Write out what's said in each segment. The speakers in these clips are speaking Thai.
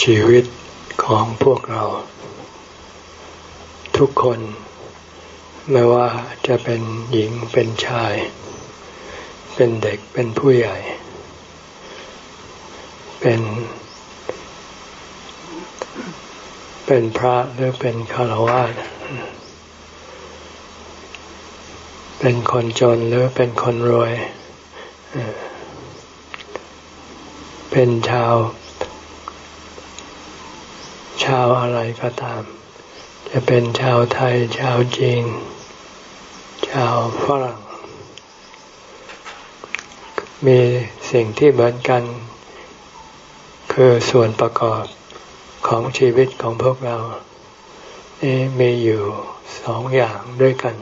ชีวิตของพวกเรา ทุกคน ไม่ว่าจะเป็นหญิงเป็นชาย เป็นเด็กเป็นผู้ใหญ่ เป็น เป็นพระหรือเป็นคารวะเป็นคนจนหรือเป็นคนรวย เป็นชาว ชาวอะไรก็ตาม จะเป็นชาวไทย ชาวจีน ชาวฝรั่ง มีสิ่งที่เหมือนกัน คือส่วนประกอบของชีวิตของพวกเรานี่มีอยู่สองอย่างด้วยกัน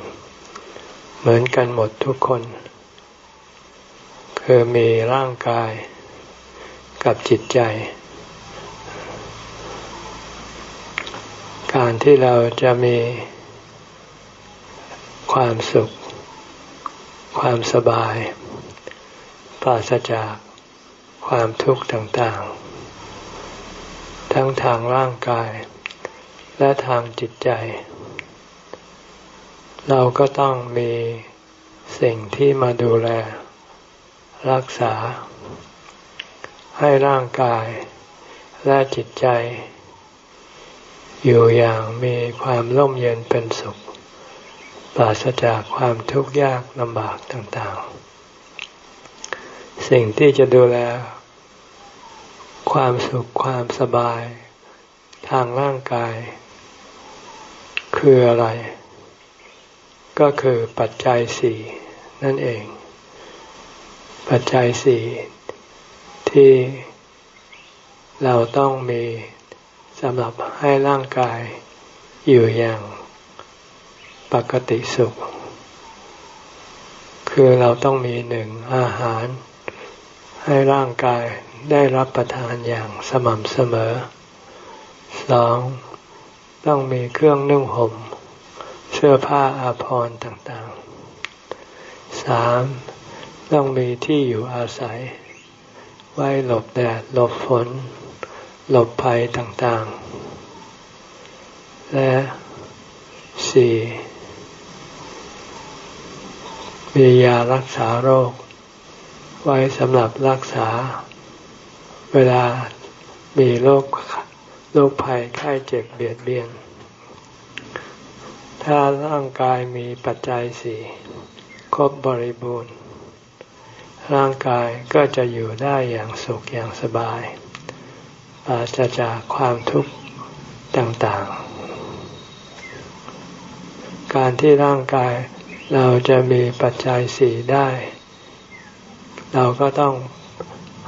เหมือนกันหมดทุกคน คือมีร่างกายกับจิตใจ การที่เราจะมีความสุข ความสบาย ปราศจากความทุกข์ต่างๆ ทั้งทางร่างกาย และทางจิตใจ เราก็ต้องมีสิ่งที่มาดูแล รักษา ให้ร่างกายและจิตใจ อยู่อย่างมีความร่มเย็นเป็นสุข ปราศจากความทุกข์ยากลำบากต่างๆ สิ่งที่จะดูแล ความสุขความสบาย ทางร่างกาย คืออะไร ก็คือปัจจัยสี่นั่นเอง ปัจจัยสี่ที่เราต้องมี สำหรับให้ร่างกายอยู่อย่างปกติสุข คือเราต้องมีหนึ่งอาหาร ให้ร่างกายได้รับประทานอย่างสม่ำเสมอสองต้องมีเครื่องนุ่งห่ม เสื้อผ้าอาภรณ์ต่างๆสามต้องมีที่อยู่อาศัย ไว้หลบแดดหลบฝน หลบภัยต่างๆ และสี่มียารักษาโรค ไว้สำหรับรักษา เวลามีโรคโรคภัยไข้เจ็บเบียดเบียน ถ้าร่างกายมีปัจจัยสี่ครบบริบูรณ์ ร่างกายก็จะอยู่ได้อย่างสุขอย่างสบาย ปราศจากความทุกข์ต่างๆ การที่ร่างกายเราจะมีปัจจัยสี่ได้ เราก็ต้อง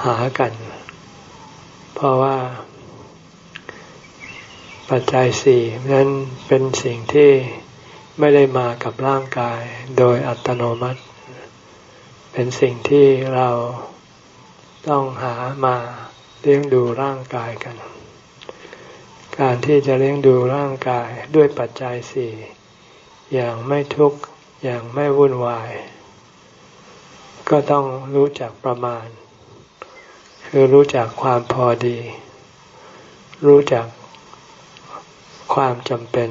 หากัน เพราะว่า ปัจจัยสี่นั้นเป็นสิ่งที่ไม่ได้มากับร่างกายโดยอัตโนมัติ เป็นสิ่งที่เราต้องหามา เลี้ยงดูร่างกายกัน การที่จะเลี้ยงดูร่างกายด้วยปัจจัยสี่อย่างไม่ทุกข์อย่างไม่วุ่นวาย ก็ต้องรู้จักประมาณ คือรู้จักความพอดี รู้จักความจำเป็น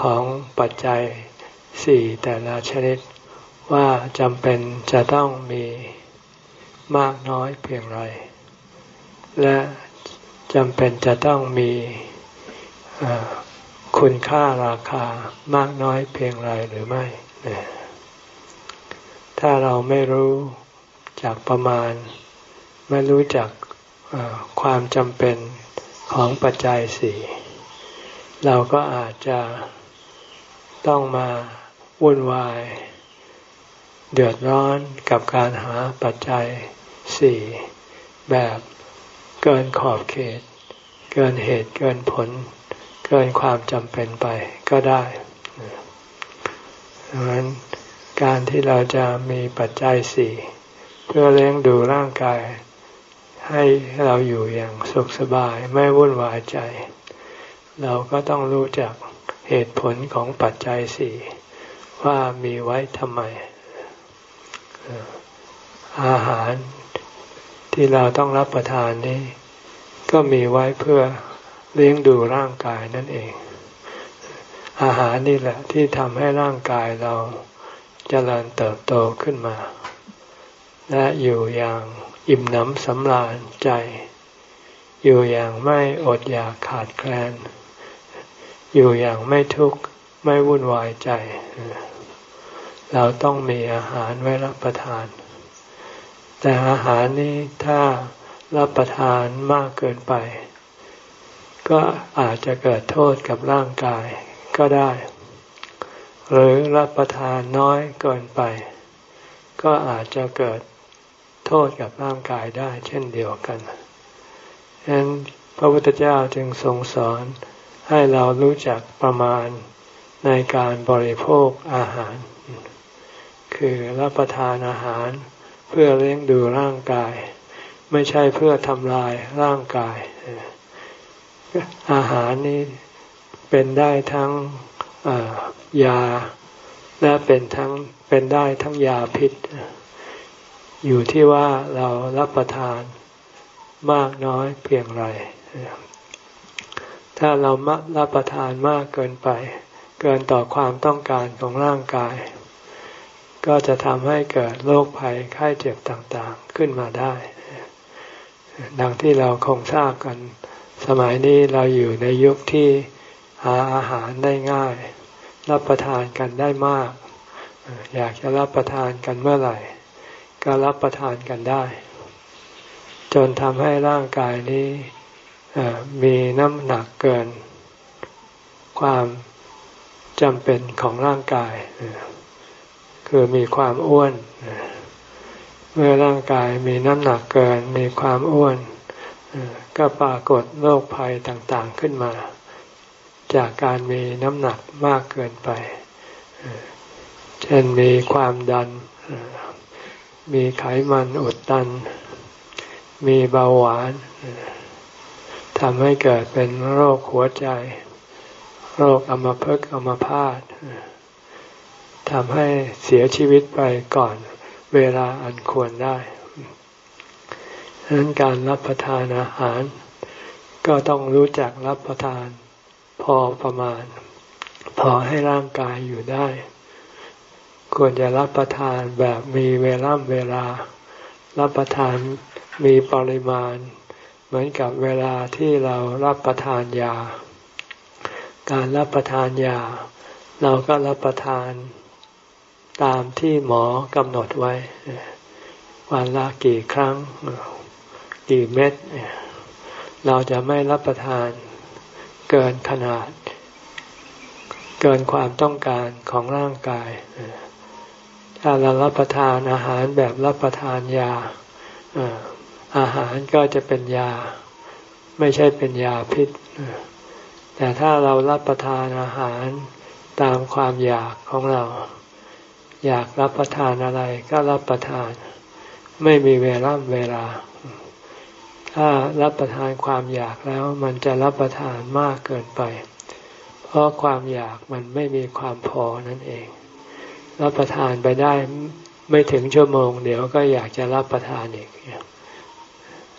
ของปัจจัยสี่แต่ละชนิดว่าจำเป็นจะต้องมีมากน้อยเพียงไร และจำเป็นจะต้องมีคุณค่าราคามากน้อยเพียงไรหรือไม่ ถ้าเราไม่รู้จากประมาณ ไม่รู้จักความจำเป็นของปัจจัยสี่เราก็อาจจะต้องมาวุ่นวาย เดือดร้อนกับการหาปัจจัยสี่แบบ เกินขอบเขต เกินเหตุเกินผล เกินความจำเป็นไปก็ได้ดังนั้นการที่เราจะมีปัจจัยสี่เพื่อเลี้ยงดูร่างกาย ให้เราอยู่อย่างสุขสบายไม่วุ่นวายใจ เราก็ต้องรู้จักเหตุผลของปัจจัยสี่ว่ามีไว้ทำไมอาหาร ที่เราต้องรับประทานนี้ ก็มีไว้เพื่อเลี้ยงดูร่างกายนั่นเอง อาหารนี่แหละที่ทำให้ร่างกายเราจเจริญเติบโตขึ้นมา และอยู่อย่างอิ่มหนำสำราญใจ อยู่อย่างไม่อดอยากขาดแคลน อยู่อย่างไม่ทุกข์ไม่วุ่นวายใจ เราต้องมีอาหารไว้รับประทาน แต่อาหารนี้ถ้ารับประทานมากเกินไป ก็อาจจะเกิดโทษกับร่างกายก็ได้ หรือรับประทานน้อยเกินไป ก็อาจจะเกิดโทษกับร่างกายได้เช่นเดียวกันฉะนั้นพระพุทธเจ้าจึงทรงสอนให้เรารู้จักประมาณในการบริโภคอาหาร คือรับประทานอาหาร เพื่อเลี้ยงดูร่างกาย ไม่ใช่เพื่อทำลายร่างกาย อาหารนี้เป็นได้ทั้งยา และเป็นทั้งเป็นได้ทั้งยาพิษ อยู่ที่ว่าเรารับประทานมากน้อยเพียงไรถ้าเรารับประทานมากเกินไป เกินต่อความต้องการของร่างกาย ก็จะทำให้เกิดโรคภัยไข้เจ็บต่างๆขึ้นมาได้ ดังที่เราคงทราบกัน สมัยนี้เราอยู่ในยุคที่หาอาหารได้ง่าย รับประทานกันได้มาก อยากจะรับประทานกันเมื่อไหร่ ก็รับประทานกันได้ จนทำให้ร่างกายนี้มีน้ำหนักเกิน ความจำเป็นของร่างกาย คือมีความอ้วน เมื่อร่างกายมีน้ำหนักเกิน มีความอ้วน ก็ปรากฏโรคภัยต่างๆขึ้นมา จากการมีน้ำหนักมากเกินไป เช่นมีความดัน มีไขมันอุดตัน มีเบาหวานทำให้เกิดเป็นโรคหัวใจ โรคอัมพฤกษ์อัมพาต ทำให้เสียชีวิตไปก่อนเวลาอันควรได้ดังนั้นการรับประทานอาหาร ก็ต้องรู้จักรับประทาน พอประมาณ พอให้ร่างกายอยู่ได้ ควรจะรับประทานแบบมีเวลาเวลา รับประทานมีปริมาณ เหมือนกับเวลาที่เรารับประทานยา การรับประทานยา เราก็รับประทาน ตามที่หมอกำหนดไว้ วันละกี่ครั้ง กี่เม็ด เราจะไม่รับประทานเกินขนาด เกินความต้องการของร่างกาย ถ้าเรารับประทานอาหารแบบรับประทานยา อาหารก็จะเป็นยา ไม่ใช่เป็นยาพิษ แต่ถ้าเรารับประทานอาหารตามความอยากของเรา อยากรับประทานอะไรก็รับประทาน ไม่มีเวลาเวลา ถ้ารับประทานความอยากแล้วมันจะรับประทานมากเกินไป เพราะความอยากมันไม่มีความพอนั่นเอง รับประทานไปได้ไม่ถึงชั่วโมง เดี๋ยวก็อยากจะรับประทานอีก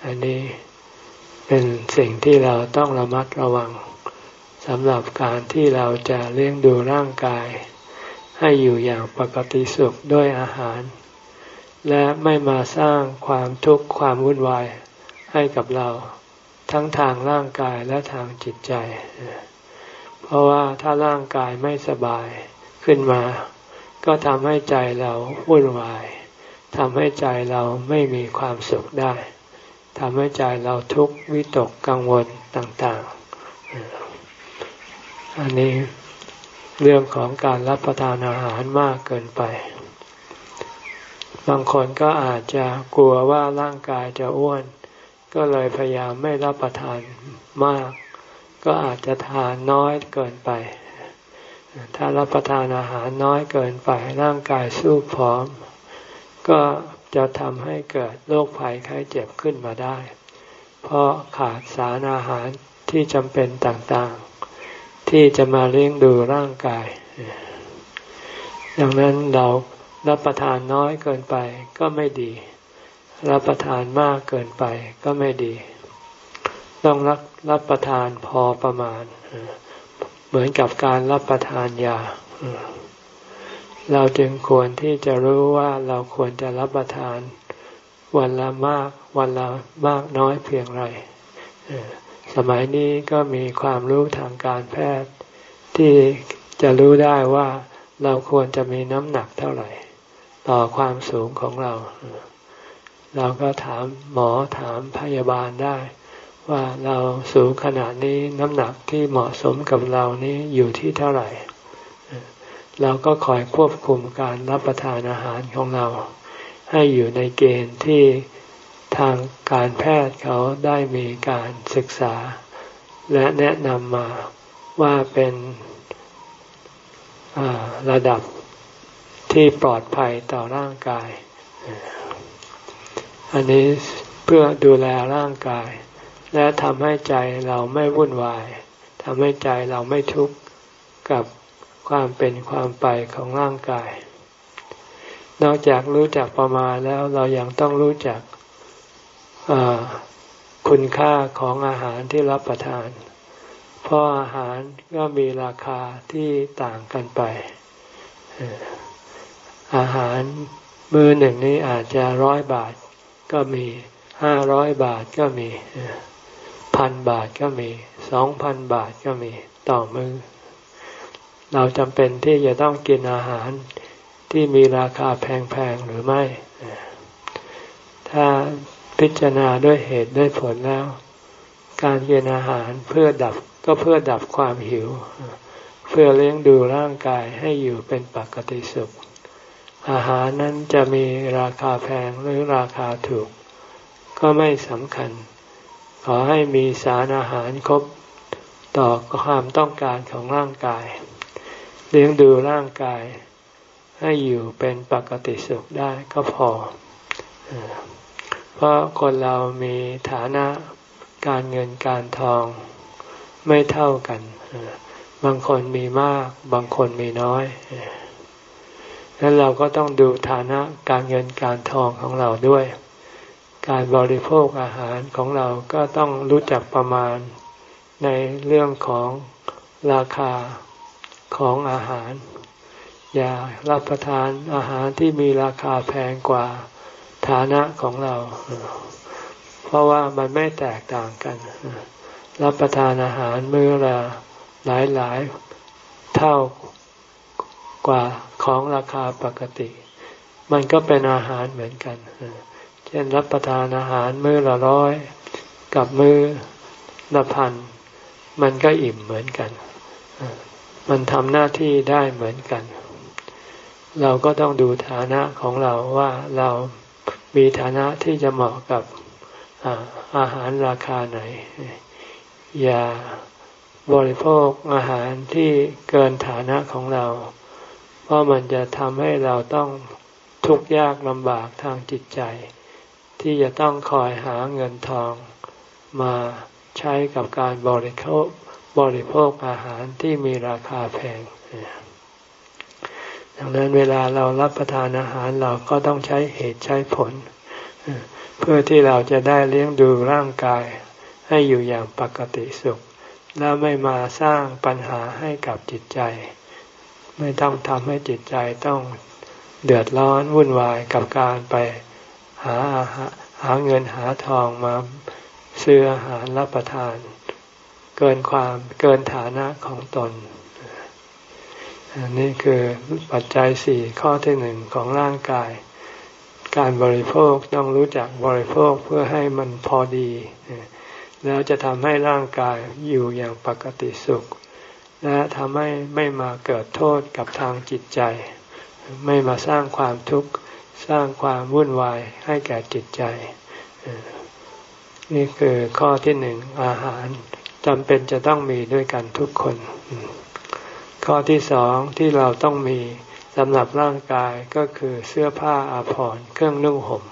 อันนี้เป็นสิ่งที่เราต้องระมัดระวังสำหรับการที่เราจะเลี้ยงดูร่างกาย ให้อยู่อย่างปกติสุขด้วยอาหาร และไม่มาสร้างความทุกข์ความวุ่นวายให้กับเรา ทั้งทางร่างกายและทางจิตใจ เพราะว่าถ้าร่างกายไม่สบายขึ้นมา ก็ทำให้ใจเราวุ่นวายทำให้ใจเราไม่มีความสุขได้ทำให้ใจเราทุกข์วิตกกังวลต่าง ๆ อันนี้ เรื่องของการรับประทานอาหารมากเกินไป บางคนก็อาจจะกลัวว่าร่างกายจะอ้วน ก็เลยพยายามไม่รับประทานมาก ก็อาจจะทานน้อยเกินไป ถ้ารับประทานอาหารน้อยเกินไป ร่างกายสู้พร้อม ก็จะทำให้เกิดโรคภัยไข้เจ็บขึ้นมาได้ เพราะขาดสารอาหารที่จำเป็นต่างๆ ที่จะมาเลี้ยงดูร่างกาย ดังนั้นเรารับประทานน้อยเกินไปก็ไม่ดี รับประทานมากเกินไปก็ไม่ดี ต้องรับรับประทานพอประมาณ เหมือนกับการรับประทานยา เราจึงควรที่จะรู้ว่าเราควรจะรับประทานวันละมาก วันละมากน้อยเพียงไร สมัยนี้ก็มีความรู้ทางการแพทย์ ที่จะรู้ได้ว่าเราควรจะมีน้ำหนักเท่าไหร่ ต่อความสูงของเรา เราก็ถามหมอถามพยาบาลได้ ว่าเราสูงขนาดนี้น้ำหนักที่เหมาะสมกับเรานี้อยู่ที่เท่าไหร่ เราก็คอยควบคุมการรับประทานอาหารของเรา ให้อยู่ในเกณฑ์ที่ ทางการแพทย์เขาได้มีการศึกษา และแนะนำมาว่าเป็นระดับที่ปลอดภัยต่อร่างกาย อันนี้เพื่อดูแลร่างกาย และทำให้ใจเราไม่วุ่นวายทำให้ใจเราไม่ทุกข์กับความเป็นความไปของร่างกาย นอกจากรู้จักประมาณแล้วเรายังต้องรู้จัก คุณค่าของอาหารที่รับประทาน เพราะอาหารก็มีราคาที่ต่างกันไป อาหารมือหนึ่งนี้อาจจะร้อยบาทก็มีห้าร้อยบาทก็มีพันบาทก็มีสองพันบาทก็มีต่อมือ เราจำเป็นที่จะต้องกินอาหารที่มีราคาแพงๆหรือไม่ ถ้า พิจารณาด้วยเหตุด้วยผลแล้ว การกินอาหารเพื่อดับก็เพื่อดับความหิว เพื่อเลี้ยงดูร่างกายให้อยู่เป็นปกติสุข อาหารนั้นจะมีราคาแพงหรือราคาถูก ก็ไม่สำคัญ ขอให้มีสารอาหารครบต่อความต้องการของร่างกาย เลี้ยงดูร่างกายให้อยู่เป็นปกติสุขได้ก็พอ เพราะคนเรามีฐานะการเงินการทองไม่เท่ากัน บางคนมีมาก บางคนมีน้อยนั้นเราก็ต้องดูฐานะการเงินการทองของเราด้วย การบริโภคอาหารของเราก็ต้องรู้จักประมาณในเรื่องของราคาของอาหาร อย่ารับประทานอาหารที่มีราคาแพงกว่า ฐานะของเรา เพราะว่ามันไม่แตกต่างกัน รับประทานอาหารมื้อละหลายหลายเท่ากว่าของราคาปกติ มันก็เป็นอาหารเหมือนกัน เช่นรับประทานอาหารมื้อละร้อยกับมื้อละพันมันก็อิ่มเหมือนกัน มันทำหน้าที่ได้เหมือนกัน เราก็ต้องดูฐานะของเราว่าเรา มีฐานะที่จะเหมาะกับอาหารราคาไหน อย่าบริโภคอาหารที่เกินฐานะของเรา เพราะมันจะทำให้เราต้องทุกข์ยากลำบากทางจิตใจ ที่จะต้องคอยหาเงินทองมาใช้กับการบริโภคบริโภคอาหารที่มีราคาแพง ดังนั้นเวลาเรารับประทานอาหารเราก็ต้องใช้เหตุใช้ผล เพื่อที่เราจะได้เลี้ยงดูร่างกาย ให้อยู่อย่างปกติสุข และไม่มาสร้างปัญหาให้กับจิตใจ ไม่ต้องทำให้จิตใจต้องเดือดร้อนวุ่นวายกับการไปหาอาหาหาเงินหาทองมาซื้ออาหารรับประทาน เกินความเกินฐานะของตน นนี้คือปัจจัยสี่ข้อที่หนึ่งของร่างกาย การบริโภคต้องรู้จักบริโภคเพื่อให้มันพอดี แล้วจะทำให้ร่างกายอยู่อย่างปกติสุข และทำให้ไม่มาเกิดโทษกับทางจิตใจ ไม่มาสร้างความทุกข์สร้างความวุ่นวายให้แก่จิตใจ นี่คือข้อที่หนึ่งอาหารจำเป็นจะต้องมีด้วยกันทุกคน ข้อที่สองที่เราต้องมีสำหรับร่างกายก็คือเสื้อผ้าอาภรณ์เครื่องนุ่งห่ม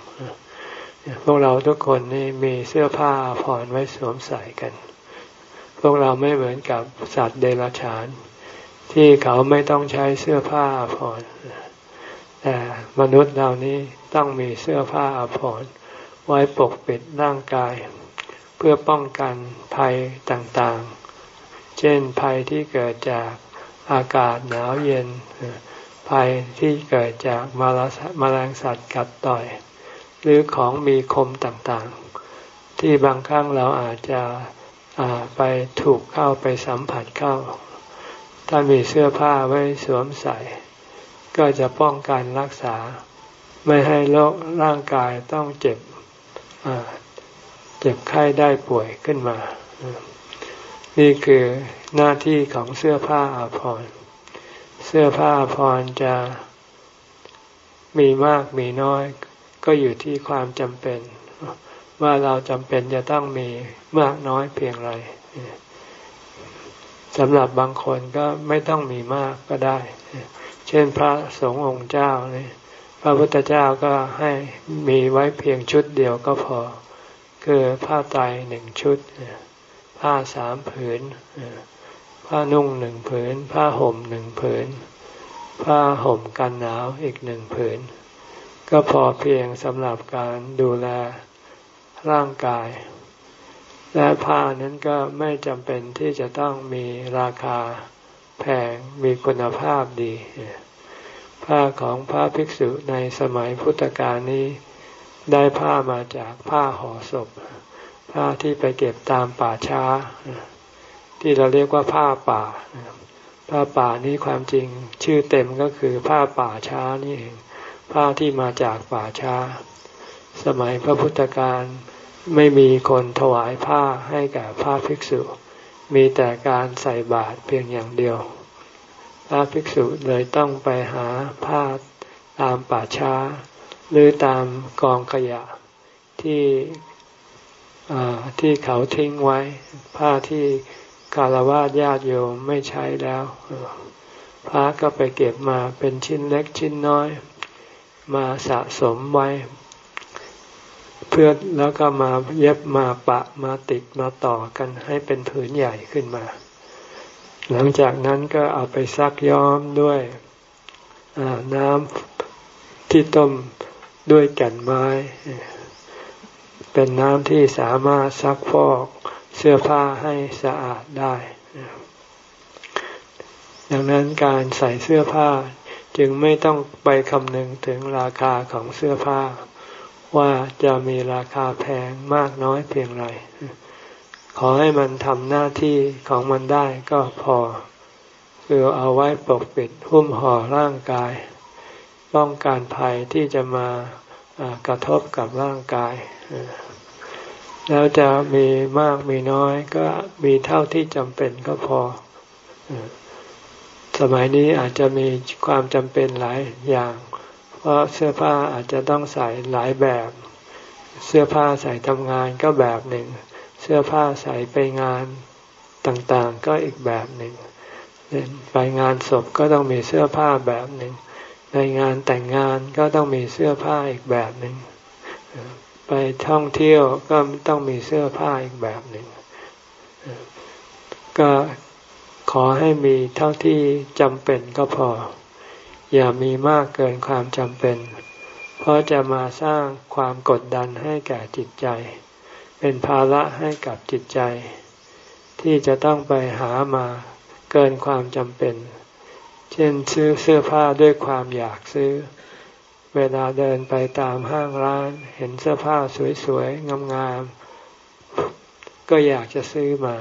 พวกเราทุกคนนี่มีเสื้อผ้าอาภรณ์ไว้สวมใส่กัน พวกเราไม่เหมือนกับสัตว์เดรัจฉาน ที่เขาไม่ต้องใช้เสื้อผ้าอาภรณ์แต่มนุษย์เรานี้ต้องมีเสื้อผ้าอาภรณ์ไว้ปกปิดร่างกาย เพื่อป้องกันภัยต่างๆ เช่นภัยที่เกิดจาก อากาศหนาวเย็น ภัยที่เกิดจากมาแมลงสัตว์กัดต่อย หรือของมีคมต่างๆ ที่บางครั้งเราอาจจะไปถูกเข้าไปสัมผัสเข้า ถ้ามีเสื้อผ้าไว้สวมใส่ ก็จะป้องกันรักษา ไม่ให้โรคร่างกายต้องเจ็บเจ็บไข้ได้ป่วยขึ้นมา นี่คือหน้าที่ของเสื้อผ้าอาภรณ์เสื้อผ้าอาภรณ์จะมีมากมีน้อย ก็อยู่ที่ความจำเป็น ว่าเราจำเป็นจะต้องมีมากน้อยเพียงไรสำหรับบางคนก็ไม่ต้องมีมากก็ได้ เช่นพระสงฆ์องค์เจ้านี่พระพุทธเจ้าก็ให้มีไว้เพียงชุดเดียวก็พอ คือผ้าไตรหนึ่งชุด ผ้าสามผืน ผ้านุ่งหนึ่งผืน ผ้าห่มหนึ่งผืน ผ้าห่มกันหนาวอีกหนึ่งผืน ก็พอเพียงสำหรับการดูแลร่างกาย และผ้านั้นก็ไม่จำเป็นที่จะต้องมีราคาแพงมีคุณภาพดี ผ้าของพระภิกษุในสมัยพุทธกาลนี้ ได้ผ้ามาจากผ้าห่อศพ ผ้าที่ไปเก็บตามป่าช้า ที่เราเรียกว่าผ้าป่า ผ้าป่านี้ความจริงชื่อเต็มก็คือผ้าป่าช้านี่เองผ้าที่มาจากป่าช้า สมัยพระพุทธการไม่มีคนถวายผ้าให้แก่พระภิกษุ มีแต่การใส่บาตรเพียงอย่างเดียว พระภิกษุเลยต้องไปหาผ้าตามป่าช้า หรือตามกองขยะที่ ที่เขาทิ้งไว้ ผ้าที่คารวะญาติโยมไม่ใช้แล้วพระก็ไปเก็บมาเป็นชิ้นเล็กชิ้นน้อย มาสะสมไว้ เพื่อแล้วก็มาเย็บมาปะมาติดมาต่อกันให้เป็นผืนใหญ่ขึ้นมา หลังจากนั้นก็เอาไปซักย้อมด้วยน้ำที่ต้มด้วยแก่นไม้ เป็นน้ำที่สามารถซักฟอกเสื้อผ้าให้สะอาดได้ ดังนั้นการใส่เสื้อผ้าจึงไม่ต้องไปคำนึงถึงราคาของเสื้อผ้า ว่าจะมีราคาแพงมากน้อยเพียงไร ขอให้มันทำหน้าที่ของมันได้ก็พอ คือเอาไว้ปกปิดหุ้มห่อร่างกาย ป้องกันภัยที่จะมา กระทบกับร่างกาย แล้วจะมีมากมีน้อยก็มีเท่าที่จำเป็นก็พอ สมัยนี้อาจจะมีความจำเป็นหลายอย่าง เพราะเสื้อผ้าอาจจะต้องใส่หลายแบบ เสื้อผ้าใส่ทำงานก็แบบหนึ่ง เสื้อผ้าใส่ไปงานต่างๆ ก็อีกแบบหนึ่ง ไปงานศพก็ต้องมีเสื้อผ้าแบบหนึ่ง ในงานแต่งงานก็ต้องมีเสื้อผ้าอีกแบบหนึ่งไปท่องเที่ยวก็ต้องมีเสื้อผ้าอีกแบบหนึ่งก็ขอให้มีเท่าที่จำเป็นก็พอ อย่ามีมากเกินความจำเป็น เพราะจะมาสร้างความกดดันให้แก่จิตใจ เป็นภาระให้กับจิตใจ ที่จะต้องไปหามาเกินความจำเป็น เช่นซื้อเสื้อผ้าด้วยความอยากซื้อ เวลาเดินไปตามห้างร้าน เห็นเสื้อผ้าสวยๆงามๆก็อยากจะซื้อมา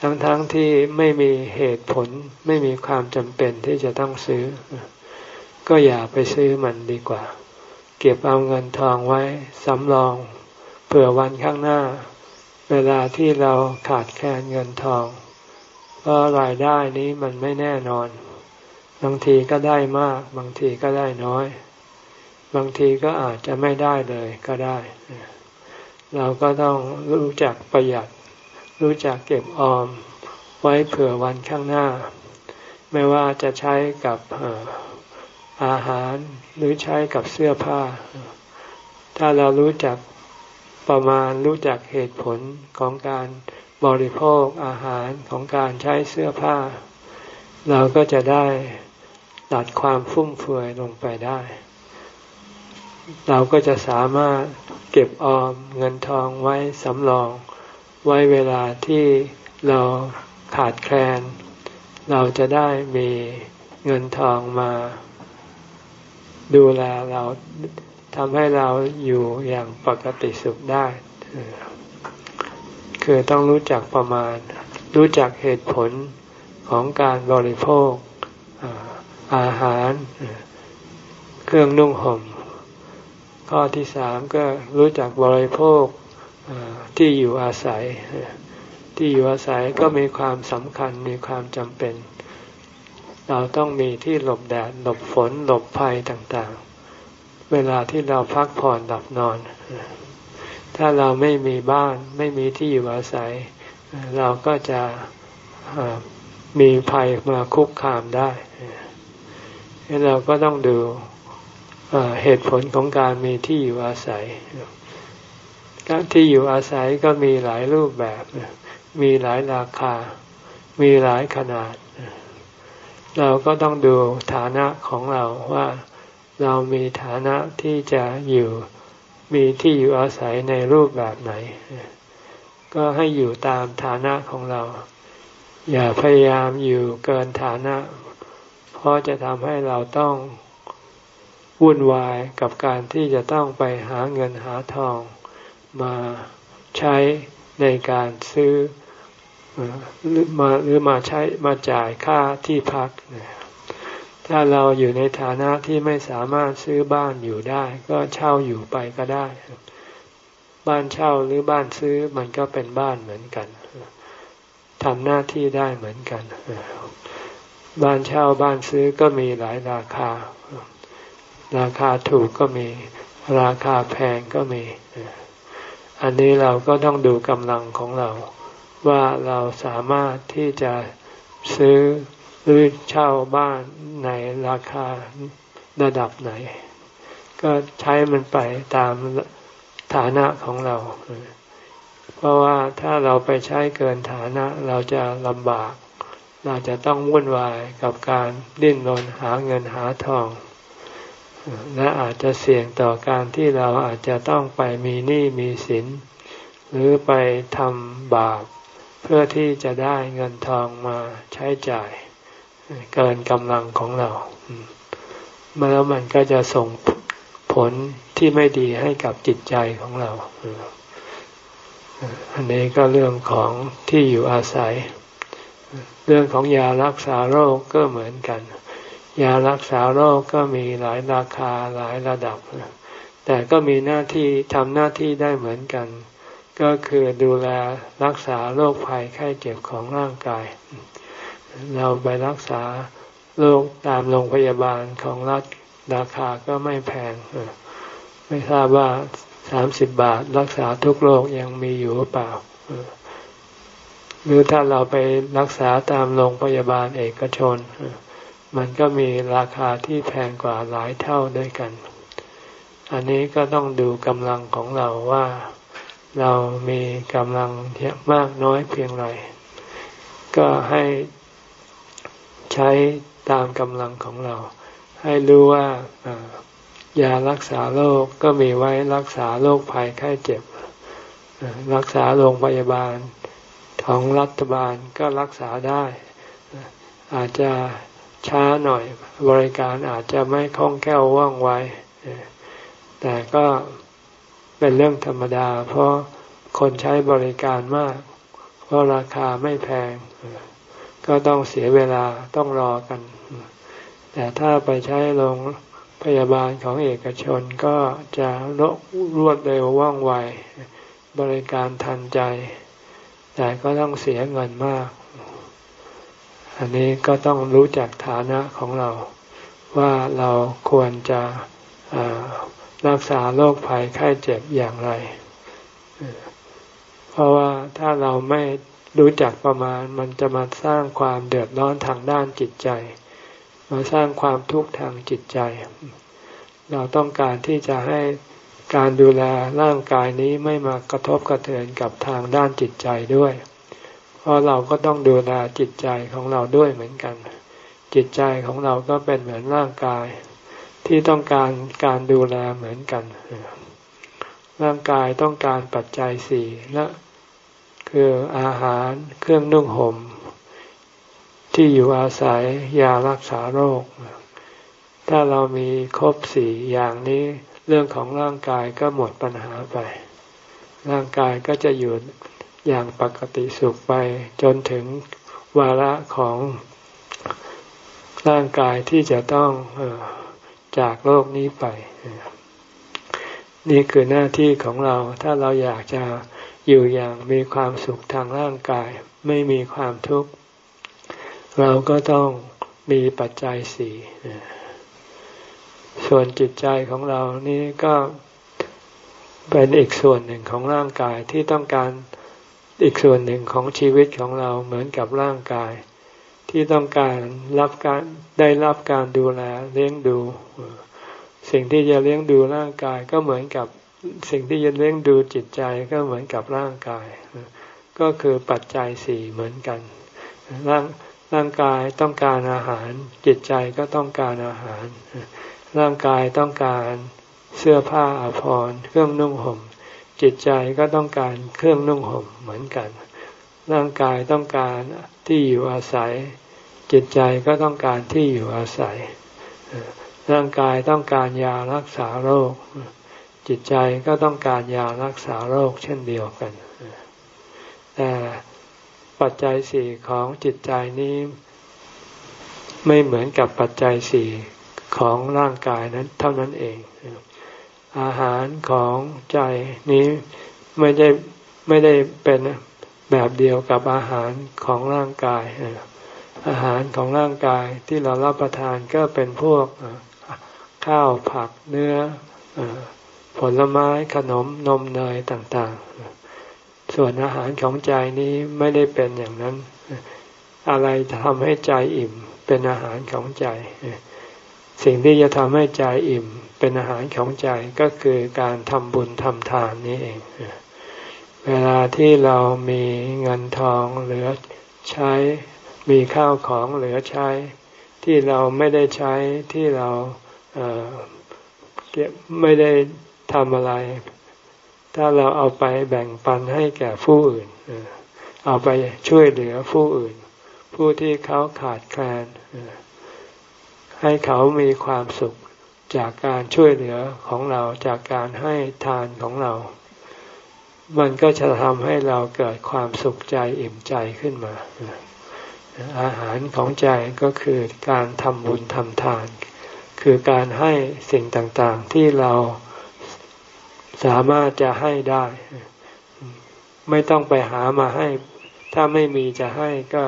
ทั้งๆทที่ไม่มีเหตุผลไม่มีความจำเป็นที่จะต้องซื้อ ก็อย่าไปซื้อมันดีกว่า เก็บเอาเงินทองไว้สำรองเผื่อวันข้างหน้า เวลาที่เราขาดแคลนเงินทอง เพราะรายได้นี้มันไม่แน่นอน บางทีก็ได้มาก บางทีก็ได้น้อย บางทีก็อาจจะไม่ได้เลยก็ได้ เราก็ต้องรู้จักประหยัด รู้จักเก็บออมไว้เผื่อวันข้างหน้า ไม่ว่าจะใช้กับอาหารหรือใช้กับเสื้อผ้า ถ้าเรารู้จักประมาณรู้จักเหตุผลของการบริโภคอาหารของการใช้เสื้อผ้า เราก็จะได้ ตัดความฟุ่มเฟือยลงไปได้ เราก็จะสามารถเก็บออมเงินทองไว้สำรอง ไว้เวลาที่เราขาดแคลน เราจะได้มีเงินทองมา ดูแลเราทำให้เราอยู่อย่างปกติสุขได้ คือต้องรู้จักประมาณ รู้จักเหตุผลของการบริโภค อาหาร เครื่องนุ่งห่ม ข้อที่สามก็รู้จักบริโภคที่อยู่อาศัย ที่อยู่อาศัยก็มีความสำคัญมีความจำเป็น เราต้องมีที่หลบแดดหลบฝนหลบภัยต่างๆ เวลาที่เราพักผ่อนหลับนอน ถ้าเราไม่มีบ้านไม่มีที่อยู่อาศัย เราก็จะมีภัยมาคุกคามได้ เราก็ต้องดูเหตุผลของการมีที่อยู่อาศัยการที่อยู่อาศัยก็มีหลายรูปแบบ มีหลายราคา มีหลายขนาด เราก็ต้องดูฐานะของเราว่าเรามีฐานะที่จะอยู่มีที่อยู่อาศัยในรูปแบบไหน ก็ให้อยู่ตามฐานะของเรา อย่าพยายามอยู่เกินฐานะ เพราะจะทำให้เราต้องวุ่นวายกับการที่จะต้องไปหาเงินหาทองมาใช้ในการซื้อหรือมาหรือมาใช้มาจ่ายค่าที่พัก ถ้าเราอยู่ในฐานะที่ไม่สามารถซื้อบ้านอยู่ได้ ก็เช่าอยู่ไปก็ได้ บ้านเช่าหรือบ้านซื้อมันก็เป็นบ้านเหมือนกันทำหน้าที่ได้เหมือนกัน บ้านเช่าบ้านซื้อก็มีหลายราคา ราคาถูกก็มี ราคาแพงก็มี อันนี้เราก็ต้องดูกำลังของเรา ว่าเราสามารถที่จะซื้อหรือเช่าบ้านในราคาระดับไหน ก็ใช้มันไปตามฐานะของเรา เพราะว่าถ้าเราไปใช้เกินฐานะเราจะลำบาก เราจะต้องวุ่นวายกับการดิ้นรนหาเงินหาทอง และอาจจะเสี่ยงต่อการที่เราอาจจะต้องไปมีหนี้มีสิน หรือไปทำบาป เพื่อที่จะได้เงินทองมาใช้จ่าย เกินกำลังของเรามาแล้วมันก็จะส่งผลที่ไม่ดีให้กับจิตใจของเรา อันนี้ก็เรื่องของที่อยู่อาศัย เรื่องของยารักษาโรคก็เหมือนกัน ยารักษาโรคก็มีหลายราคาหลายระดับ แต่ก็มีหน้าที่ทำหน้าที่ได้เหมือนกัน ก็คือดูแลรักษาโรคภัยไข้เจ็บของร่างกาย เราไปรักษาโรคตามโรงพยาบาลของรัฐราคาก็ไม่แพง ไม่ทราบว่าสามสิบบาทรักษาทุกโรคยังมีอยู่หรือเปล่า หรือถ้าเราไปรักษาตามโรงพยาบาลเอกชน มันก็มีราคาที่แพงกว่าหลายเท่าด้วยกัน อันนี้ก็ต้องดูกำลังของเราว่าเรามีกำลังมากน้อยเพียงไร ก็ให้ใช้ตามกำลังของเรา ให้รู้ว่ายารักษาโรคกก็มีไว้รักษาโรคภัยไข้เจ็บ รักษาโรงพยาบาล ของรัฐบาลก็รักษาได้ อาจจะช้าหน่อยบริการอาจจะไม่คล่องแคล่วว่องไวแต่ก็เป็นเรื่องธรรมดา เพราะคนใช้บริการมาก เพราะราคาไม่แพง ก็ต้องเสียเวลาต้องรอกัน แต่ถ้าไปใช้โรงพยาบาลของเอกชนก็จะรวดเร็วว่องไว บริการทันใจ แต่ก็ต้องเสียเงินมาก อันนี้ก็ต้องรู้จักฐานะของเรา ว่าเราควรจะรักษาโรคภัยไข้เจ็บอย่างไร เพราะว่าถ้าเราไม่รู้จักประมาณมันจะมาสร้างความเดือดร้อนทางด้านจิตใจ มาสร้างความทุกข์ทางจิตใจ เราต้องการที่จะให้ การดูแลร่างกายนี้ไม่มากระทบกระเทือนกับทางด้านจิตใจด้วย เพราะเราก็ต้องดูแลจิตใจของเราด้วยเหมือนกัน จิตใจของเราก็เป็นเหมือนร่างกาย ที่ต้องการการดูแลเหมือนกัน ร่างกายต้องการปัจจัยสี่และคืออาหารเครื่องนุ่งห่มที่อยู่อาศัยยารักษาโรค ถ้าเรามีครบสี่อย่างนี้ เรื่องของร่างกายก็หมดปัญหาไป ร่างกายก็จะอยู่อย่างปกติสุขไปจนถึงวาระของร่างกายที่จะต้องอจากโลกนี้ไป นี่คือหน้าที่ของเราถ้าเราอยากจะอยู่อย่างมีความสุขทางร่างกาย ไม่มีความทุกข์ เราก็ต้องมีปัจจัยสี่ ส่วนจิตใจของเรานี่ก็เป็นอีกส่วนหนึ่งของร่างกายที่ต้องการอีกส่วนหนึ่งของชีวิตของเราเหมือนกับร่างกาย ที่ต้องการรับการได้รับการดูแลเลี้ยงดู สิ่งที่จะเลี้ยงดูร่างกายก็เหมือนกับสิ่งที่จะเลี้ยงดูจิตใจก็เหมือนกับร่างกาย ก็คือปัจจัยสี่เหมือนกัน ร่างร่างกายต้องการอาหารจิตใจก็ต้องการอาหาร ร่างกายต้องการเสื้อผ้าอาภรณ์เครื่องนุ่งห่ม จิตใจก็ต้องการเครื่องนุ่งห่มเหมือนกัน ร่างกายต้องการที่อยู่อาศัย จิตใจก็ต้องการที่อยู่อาศัย ร่างกายต้องการยารักษาโรค จิตใจก็ต้องการยารักษาโรคเช่นเดียวกัน แต่ปัจจัยสี่ของจิตใจนี้ ไม่เหมือนกับปัจจัยสี่ ของร่างกายนั้นเท่านั้นเอง อาหารของใจนี้ไม่ได้ไม่ได้เป็นแบบเดียวกับอาหารของร่างกาย อาหารของร่างกายที่เรารับประทานก็เป็นพวกข้าวผักเนื้อผลไม้ขนมนมเนยต่างๆ ส่วนอาหารของใจนี้ไม่ได้เป็นอย่างนั้น อะไรทำให้ใจอิ่มเป็นอาหารของใจ สิ่งที่จะทำให้ใจอิ่มเป็นอาหารของใจก็คือการทำบุญทำทานนี่เอง เวลาที่เรามีเงินทองเหลือใช้ มีข้าวของเหลือใช้ ที่เราไม่ได้ใช้ที่เราเก็บไม่ได้ทำอะไร ถ้าเราเอาไปแบ่งปันให้แก่ผู้อื่น เอาไปช่วยเหลือผู้อื่น ผู้ที่เขาขาดแคลน ให้เขามีความสุขจากการช่วยเหลือของเราจากการให้ทานของเรา มันก็จะทำให้เราเกิดความสุขใจอิ่มใจขึ้นมา อาหารของใจก็คือการทำบุญทำทาน คือการให้สิ่งต่างๆที่เราสามารถจะให้ได้ ไม่ต้องไปหามาให้ ถ้าไม่มีจะให้ก็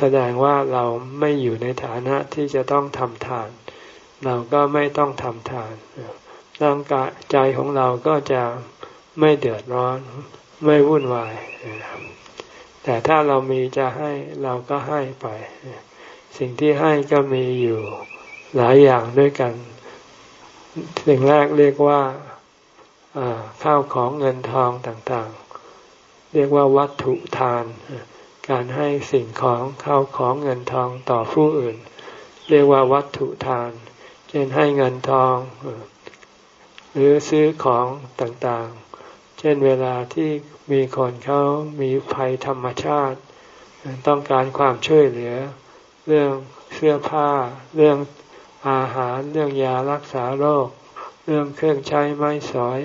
แสดงว่าเราไม่อยู่ในฐานะที่จะต้องทำทาน เราก็ไม่ต้องทำทานร่างกายใจของเราก็จะไม่เดือดร้อน ไม่วุ่นวาย แต่ถ้าเรามีจะให้เราก็ให้ไป สิ่งที่ให้ก็มีอยู่หลายอย่างด้วยกัน สิ่งแรกเรียกว่าข้าวของเงินทองต่างๆ เรียกว่าวัตถุทาน การให้สิ่งของเข้าของเงินทองต่อผู้อื่น เรียกว่าวัตถุทาน เช่นให้เงินทอง หรือซื้อของต่างๆ เช่นเวลาที่มีคนเขามีภัยธรรมชาติ ต้องการความช่วยเหลือ เรื่องเสื้อผ้า เรื่องอาหารเรื่องยารักษาโรค เรื่องเครื่องใช้ไม้สอย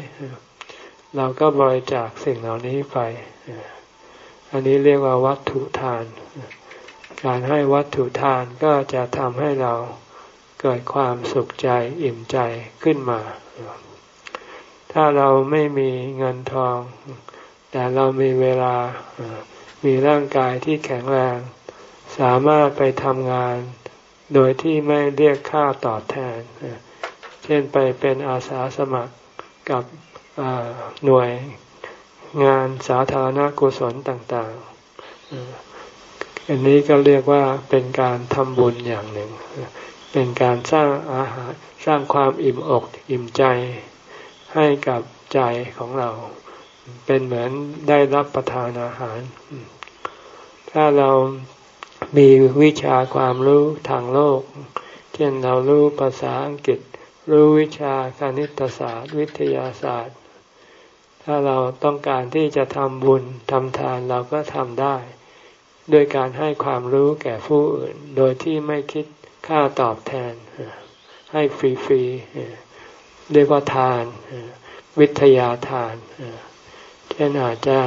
เราก็บริจาคสิ่งเหล่านี้ไป อันนี้เรียกว่าวัตถุทาน การให้วัตถุทานก็จะทำให้เราเกิดความสุขใจอิ่มใจขึ้นมา ถ้าเราไม่มีเงินทอง แต่เรามีเวลา มีร่างกายที่แข็งแรง สามารถไปทำงาน โดยที่ไม่เรียกค่าตอบแทน เช่นไปเป็นอาสาสมัครกับหน่วย งานสาธารณกุศลต่างๆ อันนี้ก็เรียกว่าเป็นการทำบุญอย่างหนึ่ง เป็นการสร้างอาหารสร้างความอิ่มอกอิ่มใจให้กับใจของเรา เป็นเหมือนได้รับประทานอาหาร ถ้าเรามีวิชาความรู้ทางโลก เช่นเรารู้ภาษาอังกฤษ รู้วิชาคณิตศาสตร์ วิทยาศาสตร์ ถ้าเราต้องการที่จะทำบุญทำทานเราก็ทำได้ ด้วยการให้ความรู้แก่ผู้อื่น โดยที่ไม่คิดค่าตอบแทน ให้ฟรีๆเรียกว่าทาน วิทยาทานเช่นอาจจะ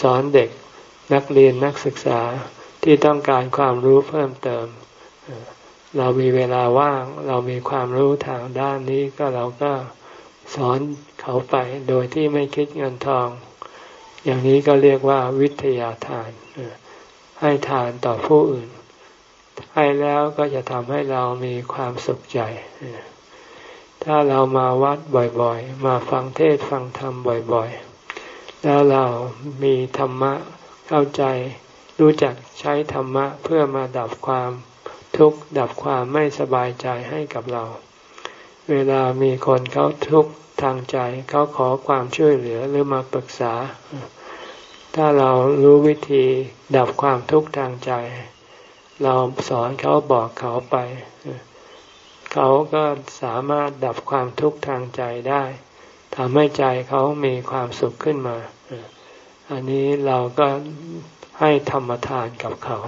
สอนเด็กนักเรียนนักศึกษาที่ต้องการความรู้เพิ่มเติม เรามีเวลาว่าง เรามีความรู้ทางด้านนี้ก็เราก็ สอนเขาไปโดยที่ไม่คิดเงินทอง อย่างนี้ก็เรียกว่าวิทยาทาน ให้ทานต่อผู้อื่น ให้แล้วก็จะทำให้เรามีความสุขใจ ถ้าเรามาวัดบ่อยๆ มาฟังเทศฟังธรรมบ่อยๆ แล้วเรามีธรรมะเข้าใจ รู้จักใช้ธรรมะเพื่อมาดับความทุกข์ดับความไม่สบายใจให้กับเรา เวลามีคนเขาทุกข์ทางใจเขาขอความช่วยเหลือหรือมาปรึกษา ถ้าเรารู้วิธีดับความทุกข์ทางใจ เราสอนเขาบอกเขาไป เขาก็สามารถดับความทุกข์ทางใจได้ทำให้ใจเขามีความสุขขึ้นมา อันนี้เราก็ให้ธรรมทานกับเขา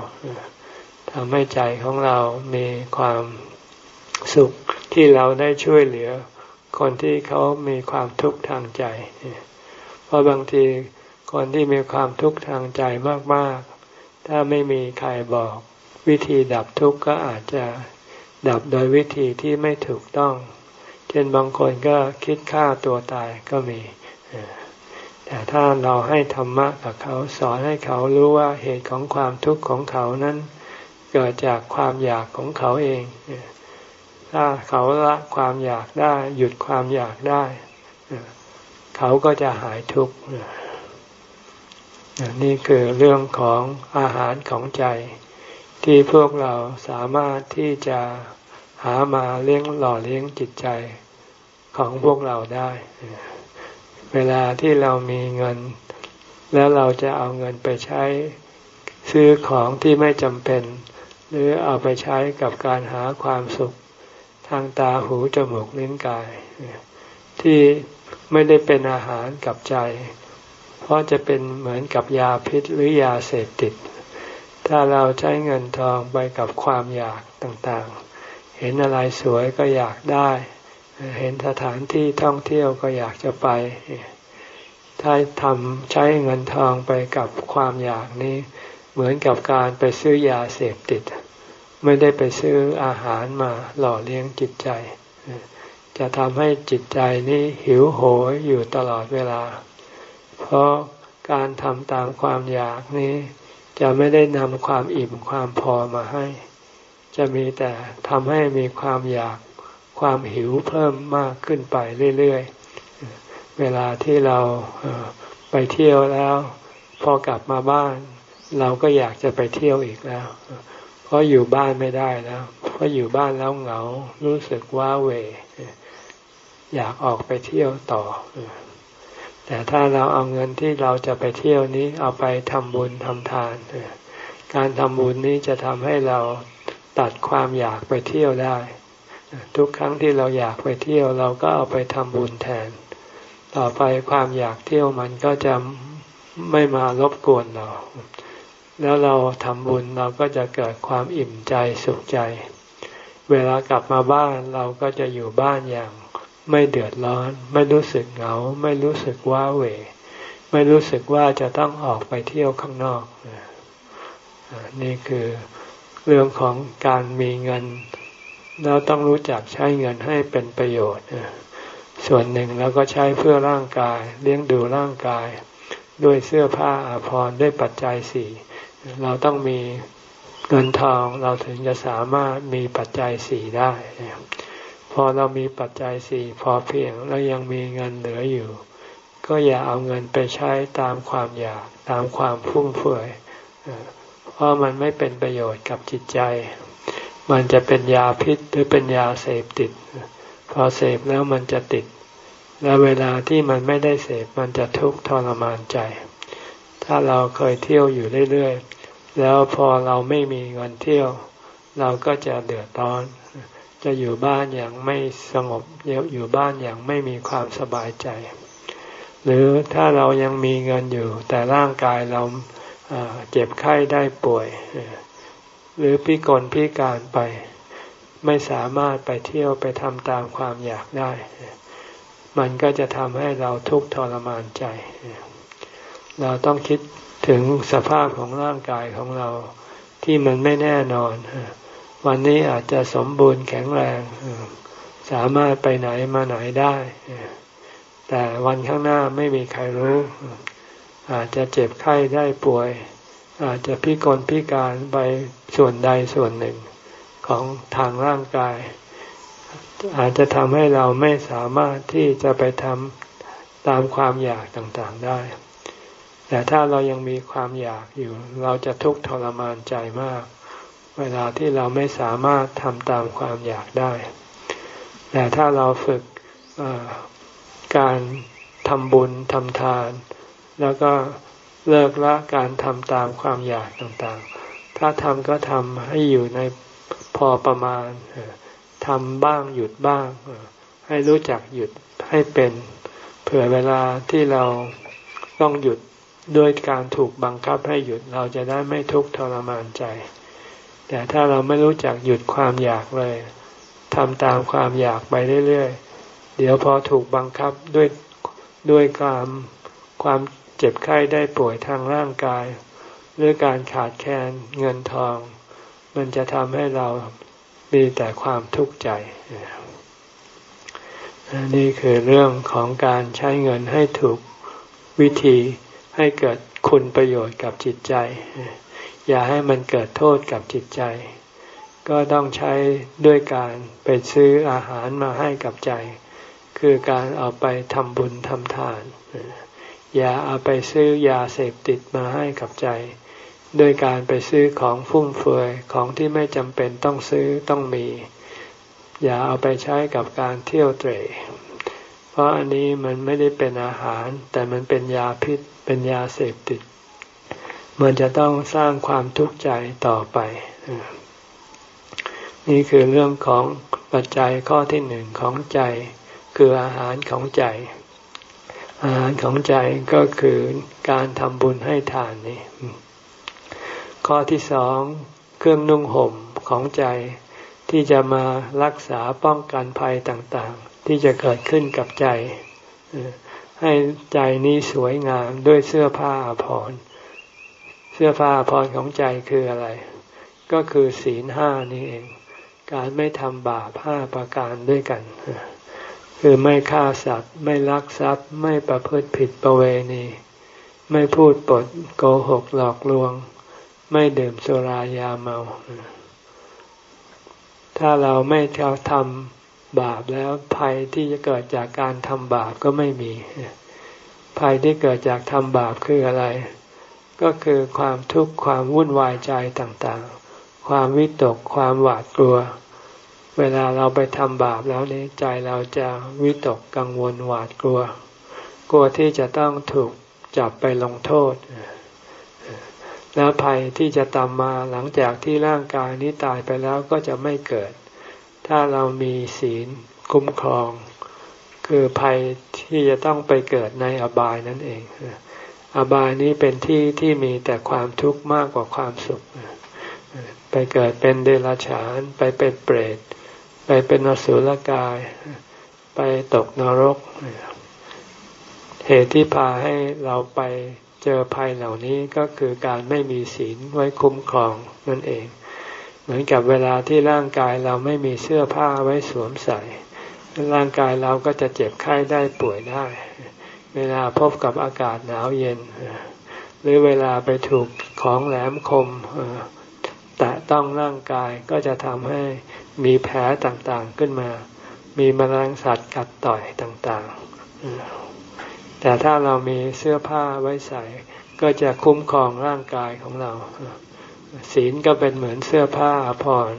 ทำให้ใจของเรามีความ สุขที่เราได้ช่วยเหลือ คนที่เขามีความทุกข์ทางใจ เพราะบางทีคนที่มีความทุกข์ทางใจมากๆ ถ้าไม่มีใครบอกวิธีดับทุกข์ก็อาจจะดับโดยวิธีที่ไม่ถูกต้อง เช่นบางคนก็คิดฆ่าตัวตายก็มี แต่ถ้าเราให้ธรรมะกับเขาสอนให้เขารู้ว่าเหตุของความทุกข์ของเขานั้น เกิดจากความอยากของเขาเอง ถ้าเขาละความอยากได้ หยุดความอยากได้ เขาก็จะหายทุกข์นี่คือเรื่องของอาหารของใจ ที่พวกเราสามารถที่จะหามาเลี้ยงหล่อเลี้ยงจิตใจของพวกเราได้ เวลาที่เรามีเงิน แล้วเราจะเอาเงินไปใช้ซื้อของที่ไม่จำเป็น หรือเอาไปใช้กับการหาความสุข ทางตาหูจมูกลิ้นกาย ที่ไม่ได้เป็นอาหารกับใจ เพราะจะเป็นเหมือนกับยาพิษหรือยาเสพติด ถ้าเราใช้เงินทองไปกับความอยากต่างๆ เห็นอะไรสวยก็อยากได้ เห็นสถานที่ท่องเที่ยวก็อยากจะไป ถ้าทำใช้เงินทองไปกับความอยากนี้ เหมือนกับการไปซื้อยาเสพติด ไม่ได้ไปซื้ออาหารมาหล่อเลี้ยงจิตใจ จะทำให้จิตใจนี้หิวโหยอยู่ตลอดเวลา เพราะการทำตามความอยากนี้ จะไม่ได้นำความอิ่มความพอมาให้ จะมีแต่ทำให้มีความอยากความหิวเพิ่มมากขึ้นไปเรื่อยๆ เวลาที่เราไปเที่ยวแล้ว พอกลับมาบ้าน เราก็อยากจะไปเที่ยวอีกแล้ว ราะอยู่บ้านไม่ได้แล้วเพราะอยู่บ้านแล้วเหงา รู้สึกว้าเว อยากออกไปเที่ยวต่อ แต่ถ้าเราเอาเงินที่เราจะไปเที่ยวนี้เอาไปทำบุญทำทาน การทำบุญนี้จะทำให้เราตัดความอยากไปเที่ยวได้ ทุกครั้งที่เราอยากไปเที่ยวเราก็เอาไปทำบุญแทน ต่อไปความอยากเที่ยวมันก็จะไม่มารบกวนเรา แล้วเราทำบุญเราก็จะเกิดความอิ่มใจสุขใจ เวลากลับมาบ้านเราก็จะอยู่บ้านอย่างไม่เดือดร้อน ไม่รู้สึกเหงา ไม่รู้สึกว้าเหวไม่รู้สึกว่าจะต้องออกไปเที่ยวข้างนอกนี่คือเรื่องของการมีเงิน เราต้องรู้จักใช้เงินให้เป็นประโยชน์ ส่วนหนึ่งเราก็ใช้เพื่อร่างกาย เลี้ยงดูร่างกาย ด้วยเสื้อผ้าอาภรณ์ด้วยปัจจัยสี่ เราต้องมีเงินทองเราถึงจะสามารถมีปัจจัยสี่ได้ พอเรามีปัจจัยสี่พอเพียงแล้วยังมีเงินเหลืออยู่ ก็อย่าเอาเงินไปใช้ตามความอยากตามความฟุ่มเฟือยเพราะมันไม่เป็นประโยชน์กับจิตใจ มันจะเป็นยาพิษหรือเป็นยาเสพติด พอเสพแล้วมันจะติด และเวลาที่มันไม่ได้เสพมันจะทุกข์ทรมานใจ ถ้าเราเคยเที่ยวอยู่เรื่อยๆ แล้วพอเราไม่มีเงินเที่ยว เราก็จะเดือดร้อน จะอยู่บ้านอย่างไม่สงบอยู่บ้านอย่างไม่มีความสบายใจ หรือถ้าเรายังมีเงินอยู่ แต่ร่างกายเราเจ็บไข้ได้ป่วย หรือพิกลพิการไป ไม่สามารถไปเที่ยวไปทำตามความอยากได้ มันก็จะทำให้เราทุกข์ทรมานใจ เราต้องคิดถึงสภาพของร่างกายของเราที่มันไม่แน่นอน วันนี้อาจจะสมบูรณ์แข็งแรง สามารถไปไหนมาไหนได้ แต่วันข้างหน้าไม่มีใครรู้ อาจจะเจ็บไข้ได้ป่วย อาจจะพิกลพิการไปส่วนใดส่วนหนึ่งของทางร่างกาย อาจจะทำให้เราไม่สามารถที่จะไปทำตามความอยากต่างๆได้ แต่ถ้าเรายังมีความอยากอยู่ เราจะทุกข์ทรมานใจมาก เวลาที่เราไม่สามารถทำตามความอยากได้ แต่ถ้าเราฝึกการทำบุญทำทาน แล้วก็เลิกละการทำตามความอยากต่างๆ ถ้าทำก็ทำให้อยู่ในพอประมาณทำบ้างหยุดบ้าง ให้รู้จักหยุดให้เป็น เผื่อเวลาที่เราต้องหยุด ด้วยการถูกบังคับให้หยุดเราจะได้ไม่ทุกข์ทรมานใจ แต่ถ้าเราไม่รู้จักหยุดความอยากเลยทำตามความอยากไปเรื่อยๆ เดี๋ยวพอถูกบังคับด้วยด้วยความความเจ็บไข้ได้ป่วยทางร่างกายหรือการขาดแคลนเงินทอง มันจะทำให้เรามีแต่ความทุกข์ใจ นี่คือเรื่องของการใช้เงินให้ถูกวิธี ให้เกิดคุณประโยชน์กับจิตใจ อย่าให้มันเกิดโทษกับจิตใจ ก็ต้องใช้ด้วยการไปซื้ออาหารมาให้กับใจ คือการเอาไปทำบุญทำทาน อย่าเอาไปซื้อยาเสพติดมาให้กับใจ ด้วยการไปซื้อของฟุ่มเฟือยของที่ไม่จำเป็นต้องซื้อต้องมี อย่าเอาไปใช้กับการเที่ยวเตร่ เพราะอันนี้มันไม่ได้เป็นอาหาร แต่มันเป็นยาพิษ เป็นยาเสพติด มันจะต้องสร้างความทุกข์ใจต่อไป นี่คือเรื่องของปัจจัยข้อที่หนึ่งของใจ คืออาหารของใจ อาหารของใจก็คือการทำบุญให้ทานนี่ข้อที่สองเครื่องนุ่งห่มของใจที่จะมารักษาป้องกันภัยต่างๆ ที่จะเกิดขึ้นกับใจ ให้ใจนี้สวยงามด้วยเสื้อผ้าอภรรเสื้อผ้าอภรรของใจคืออะไร ก็คือศีลห้านี่เอง การไม่ทำบาปห้าประการด้วยกัน คือไม่ฆ่าสัตว์ ไม่ลักทรัพย์ ไม่ประพฤติผิดประเวณี ไม่พูดปดโกหกหลอกลวง ไม่ดื่มสุรายาเมา ถ้าเราไม่ทำ บาปแล้วภัยที่จะเกิดจากการทำบาปก็ไม่มี ภัยที่เกิดจากทำบาปคืออะไร ก็คือความทุกข์ความวุ่นวายใจต่างๆ ความวิตกความหวาดกลัว เวลาเราไปทำบาปแล้วนี้ใจเราจะวิตกกังวลหวาดกลัว กลัวที่จะต้องถูกจับไปลงโทษแล้วภัยที่จะตามมาหลังจากที่ร่างกายนี้ตายไปแล้วก็จะไม่เกิด ถ้าเรามีศีลคุ้มครอง คือภัยที่จะต้องไปเกิดในอบายนั่นเอง อบายนี้เป็นที่ที่มีแต่ความทุกข์มากกว่าความสุข ไปเกิดเป็นเดรัจฉาน ไปเป็นเปรต ไปเป็นนสุลกาย ไปตกนรก เหตุที่พาให้เราไปเจอภัยเหล่านี้ก็คือการไม่มีศีลไว้คุ้มครองนั่นเอง เหมือนกับเวลาที่ร่างกายเราไม่มีเสื้อผ้าไว้สวมใส่ ร่างกายเราก็จะเจ็บไข้ได้ป่วยได้ เวลาพบกับอากาศหนาวเย็น หรือเวลาไปถูกของแหลมคมแตะต้องร่างกายก็จะทำให้มีแผลต่างๆขึ้นมา มีมแมลงสัตว์กัดต่อยต่างๆ แต่ถ้าเรามีเสื้อผ้าไว้ใส่ ก็จะคุ้มครองร่างกายของเรา ศีลก็เป็นเหมือนเสื้อผ้าอภร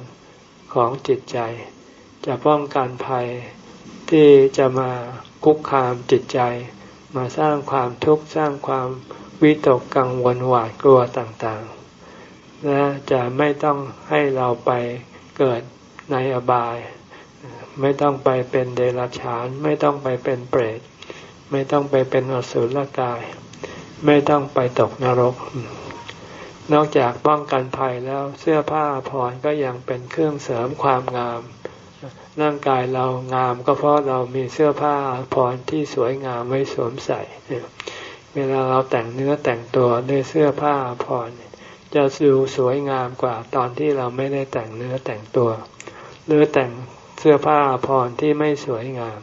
ของจิตใจ จะป้องกันภัยที่จะมาคุกคามจิตใจ มาสร้างความทุกข์สร้างความวิตกกังวลหวาดกลัวต่างๆ และจะไม่ต้องให้เราไปเกิดในอบาย ไม่ต้องไปเป็นเดรัจฉาน ไม่ต้องไปเป็นเปรต ไม่ต้องไปเป็นอสุรกาย ไม่ต้องไปตกนรก นอกจากป้องกันภัยแล้วเสื้อผ้าผ่อนก็ยังเป็นเครื่องเสริมความงาม ร่างกายเรางามก็เพราะเรามีเสื้อผ้าผ่อนที่สวยงามไว้สวมใส่ เวลาเราแต่งเนื้อแต่งตัวด้วยเสื้อผ้าผ่อนจะดูสวยงามกว่าตอนที่เราไม่ได้แต่งเนื้อแต่งตัว หรือแต่งเสื้อผ้าผ่อนที่ไม่สวยงาม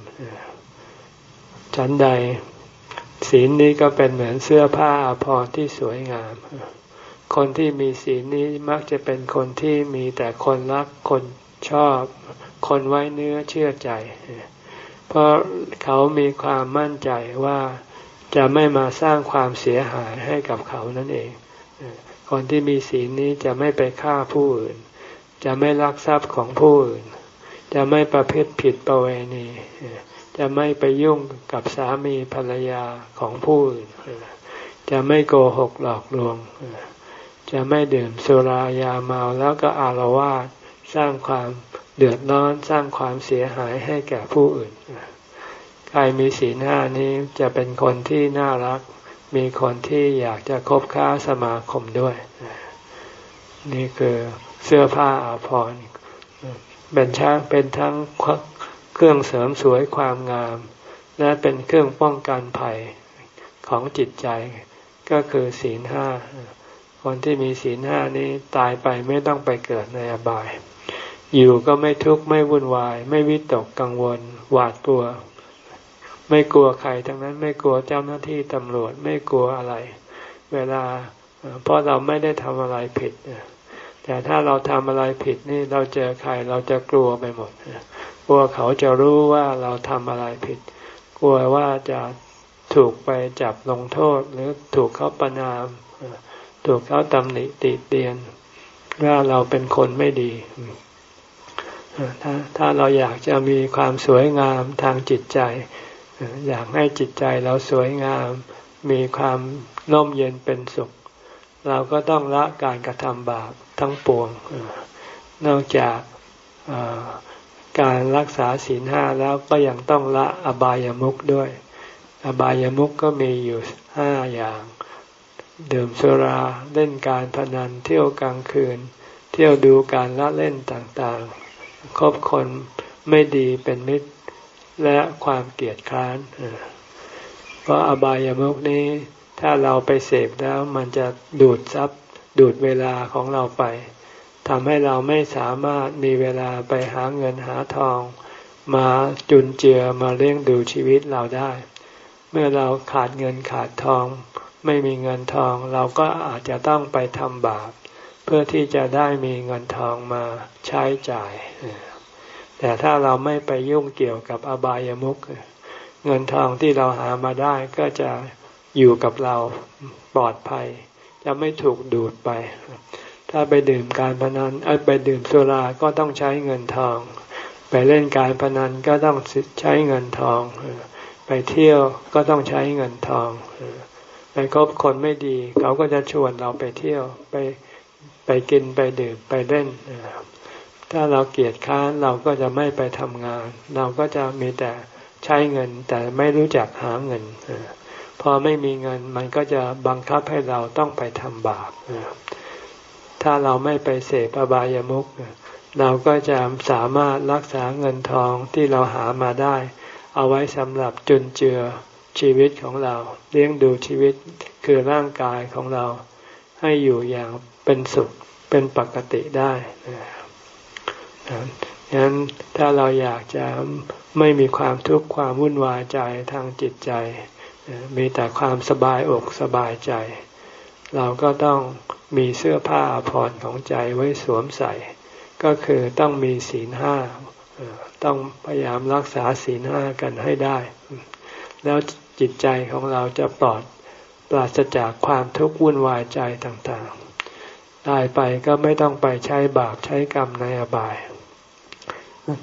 ชั้นใดศีลนี้ก็เป็นเหมือนเสื้อผ้าผ่อนที่สวยงาม คนที่มีศีลนี้มักจะเป็นคนที่มีแต่คนรักคนชอบ คนไว้เนื้อเชื่อใจ เพราะเขามีความมั่นใจว่าจะไม่มาสร้างความเสียหายให้กับเขานั่นเอง คนที่มีศีลนี้จะไม่ไปฆ่าผู้อื่น จะไม่ลักทรัพย์ของผู้อื่น จะไม่ประพฤติผิดประเวณี จะไม่ไปยุ่งกับสามีภรรยาของผู้อื่น จะไม่โกหกหลอกลวง จะไม่ดื่มสุรายาเมาแล้วก็อารวาสสร้างความเดือดร้อนสร้างความเสียหายให้แก่ผู้อื่น ใครมีศีลห้านี้จะเป็นคนที่น่ารัก มีคนที่อยากจะคบค้าสมาคมด้วย นี่คือเสื้อผ้าอาภรณ์เป็นช้างเป็นทั้งเครื่องเสริมสวยความงาม และเป็นเครื่องป้องกันภัยของจิตใจก็คือศีลห้า คนที่มีศีลห้านี้ตายไปไม่ต้องไปเกิดในอบาย อยู่ก็ไม่ทุกข์ไม่วุ่นวาย ไม่วิตกกังวล หวาดกลัว ไม่กลัวใครทั้งนั้นไม่กลัวเจ้าหน้าที่ตำรวจไม่กลัวอะไร เวลาเพราะเราไม่ได้ทำอะไรผิดแต่ถ้าเราทำอะไรผิดนี่เราเจอใครเราจะกลัวไปหมดกลัวเขาจะรู้ว่าเราทำอะไรผิด กลัวว่าจะถูกไปจับลงโทษหรือถูกเขาประนาม ถูกเขาตำหนิติเตียนว่าเราเป็นคนไม่ดีถ้าถ้าเราอยากจะมีความสวยงามทางจิตใจ อยากให้จิตใจเราสวยงาม มีความน่มเย็นเป็นสุข เราก็ต้องละการกระทำบาปทั้งปวง นอกจากการรักษาศีลห้าแล้วก็ยังต้องละอบายามุขด้วย อบายามุขก็มีอยู่ห้าอย่าง ดื่มสุราเล่นการพนันเที่ยวกลางคืน เที่ยวดูการละเล่นต่างๆ คบคนไม่ดีเป็นมิตรและความเกลียดคร้านเพราะอบายามุกนี้ถ้าเราไปเสพแล้วมันจะดูดซับดูดเวลาของเราไปทำให้เราไม่สามารถมีเวลาไปหาเงินหาทอง มาจุนเจือมาเลี้ยงดูชีวิตเราได้ เมื่อเราขาดเงินขาดทอง ไม่มีเงินทอง เราก็อาจจะต้องไปทำบาป เพื่อที่จะได้มีเงินทองมาใช้จ่าย แต่ถ้าเราไม่ไปยุ่งเกี่ยวกับอบายามุขเงินทองที่เราหามาได้ก็จะอยู่กับเราปลอดภัย จะไม่ถูกดูดไป ถ้าไปดื่มการพนันไปดื่มสุราก็ต้องใช้เงินทอง ไปเล่นการพนันก็ต้องใช้เงินทอง ไปเที่ยวก็ต้องใช้เงินทอง ไปคบคนไม่ดี เขาก็จะชวนเราไปเที่ยวไปไปกินไปดื่มไปเล่น ถ้าเราเกียดค้านเราก็จะไม่ไปทำงาน เราก็จะมีแต่ใช้เงิน แต่ไม่รู้จักหาเงิน พอไม่มีเงินมันก็จะบังคับให้เราต้องไปทำบาปถ้าเราไม่ไปเสพอบายามุขเราก็จะสามารถรักษาเงินทองที่เราหามาได้ เอาไว้สำหรับจุนเจือ ชีวิตของเรา เลี้ยงดูชีวิตคือร่างกายของเราให้อยู่อย่างเป็นสุขเป็นปกติได้ดังนั้นถ้าเราอยากจะไม่มีความทุกข์ความวุ่นวายใจทางจิตใจ มีแต่ความสบายอกสบายใจ เราก็ต้องมีเสื้อผ้าผ่อนของใจไว้สวมใส่ ก็คือต้องมีศีลห้าต้องพยายามรักษาศีลห้ากันให้ได้ แล้ว จิตใจของเราจะปลอดปราศจากความทุกข์วุ่นวายใจต่างๆ ตายไปก็ไม่ต้องไปใช้บาปใช้กรรมในอบาย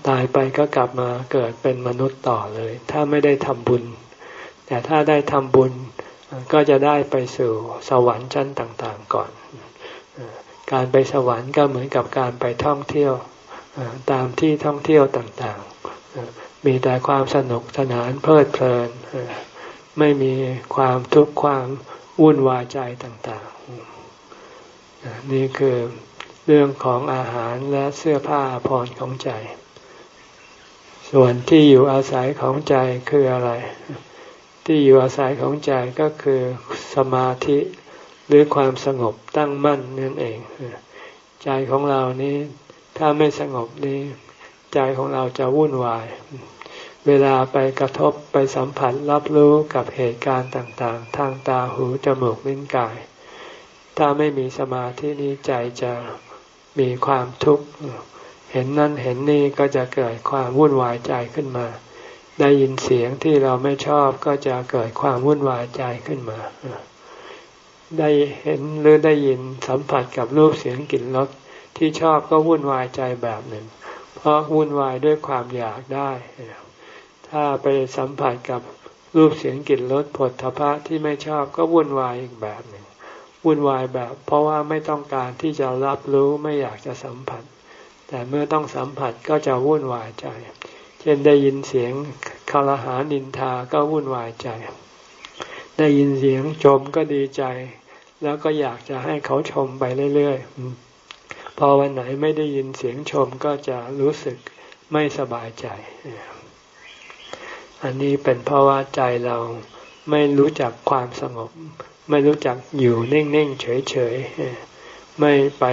ตายไปก็กลับมาเกิดเป็นมนุษย์ต่อเลย ถ้าไม่ได้ทำบุญ แต่ถ้าได้ทำบุญก็จะได้ไปสู่สวรรค์ชั้นต่างๆก่อน การไปสวรรค์ก็เหมือนกับการไปท่องเที่ยวตามที่ท่องเที่ยวต่างๆ มีแต่ความสนุกสนานเพลิดเพลิน ไม่มีความทุกข์ความวุ่นวายใจต่างๆ นี่คือเรื่องของอาหารและเสื้อผ้าพรของใจ ส่วนที่อยู่อาศัยของใจคืออะไร ที่อยู่อาศัยของใจก็คือสมาธิหรือความสงบตั้งมั่นนั่นเอง ใจของเรานี้ถ้าไม่สงบนี้ ใจของเราจะวุ่นวาย เวลาไปกระทบไปสัมผัสรับรู้กับเหตุการณ์ต่างๆ ทางตาหูจมูกลิ้นกาย ถ้าไม่มีสมาธินี้ใจจะมีความทุกข์ เห็นนั่นเห็นนี่ก็จะเกิดความวุ่นวายใจขึ้นมา ได้ยินเสียงที่เราไม่ชอบก็จะเกิดความวุ่นวายใจขึ้นมา ได้เห็นหรือได้ยินสัมผัสกับรูปเสียงกลิ่นรสที่ชอบก็วุ่นวายใจแบบหนึ่ง เพราะวุ่นวายด้วยความอยากได้ ถ้าไปสัมผัสกับรูปเสียงกลิ่นรสผลทพะที่ไม่ชอบก็วุ่นวายอีกแบบหนึ่งวุ่นวายแบบ เพราะว่าไม่ต้องการที่จะรับรู้ไม่อยากจะสัมผัส แต่เมื่อต้องสัมผัสก็จะวุ่นวายใจ เช่นได้ยินเสียงคารหานินทาก็วุ่นวายใจ ได้ยินเสียงชมก็ดีใจ แล้วก็อยากจะให้เขาชมไปเรื่อยๆพอวันไหนไม่ได้ยินเสียงชมก็จะรู้สึกไม่สบายใจ อันนี้เป็นเพราะว่าใจเราไม่รู้จักความสงบ ไม่รู้จักอยู่นิ่งๆเฉยๆไม่ไป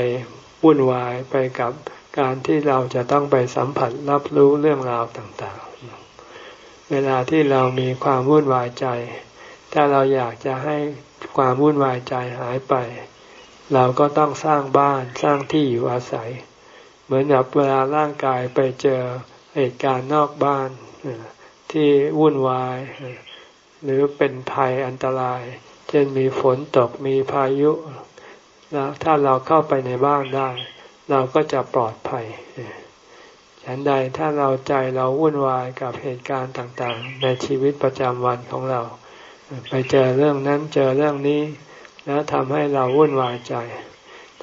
วุ่นวายไปกับการที่เราจะต้องไปสัมผัสรับรู้เรื่องราวต่างๆ เวลาที่เรามีความวุ่นวายใจ ถ้าเราอยากจะให้ความวุ่นวายใจหายไป เราก็ต้องสร้างบ้านสร้างที่อยู่อาศัย เหมือนกับเวลาร่างกายไปเจอเหตุการณ์นอกบ้าน ที่วุ่นวาย หรือเป็นภัยอันตราย เช่นมีฝนตกมีพายุแล้วถ้าเราเข้าไปในบ้านได้ เราก็จะปลอดภัยฉันใดถ้าเราใจเราวุ่นวายกับเหตุการณ์ต่างๆ ในชีวิตประจำวันของเรา ไปเจอเรื่องนั้นเจอเรื่องนี้ แล้วทำให้เราวุ่นวายใจ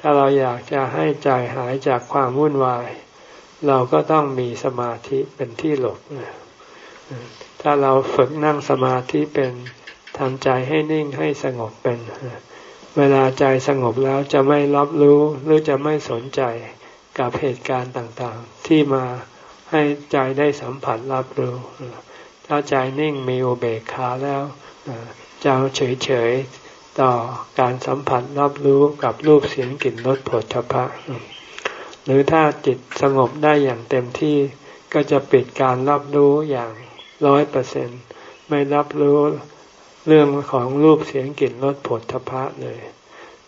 ถ้าเราอยากจะให้ใจหายจากความวุ่นวาย เราก็ต้องมีสมาธิเป็นที่หลบ ถ้าเราฝึกนั่งสมาธิเป็นทำใจให้นิ่งให้สงบเป็น เวลาใจสงบแล้วจะไม่รับรู้หรือจะไม่สนใจกับเหตุการณ์ต่างๆ ที่มาให้ใจได้สัมผัสรับรู้ ถ้าใจนิ่งมีอุเบกขาแล้วจะเฉยๆต่อการสัมผัสรับรู้กับรูปเสียงกลิ่นรสผลทพะหรือถ้าจิตสงบได้อย่างเต็มที่ก็จะปิดการรับรู้อย่าง ร้อยเปอร์เซ็นไม่รับรู้เรื่องของรูปเสียงกลิ่นรสผลทพะเลย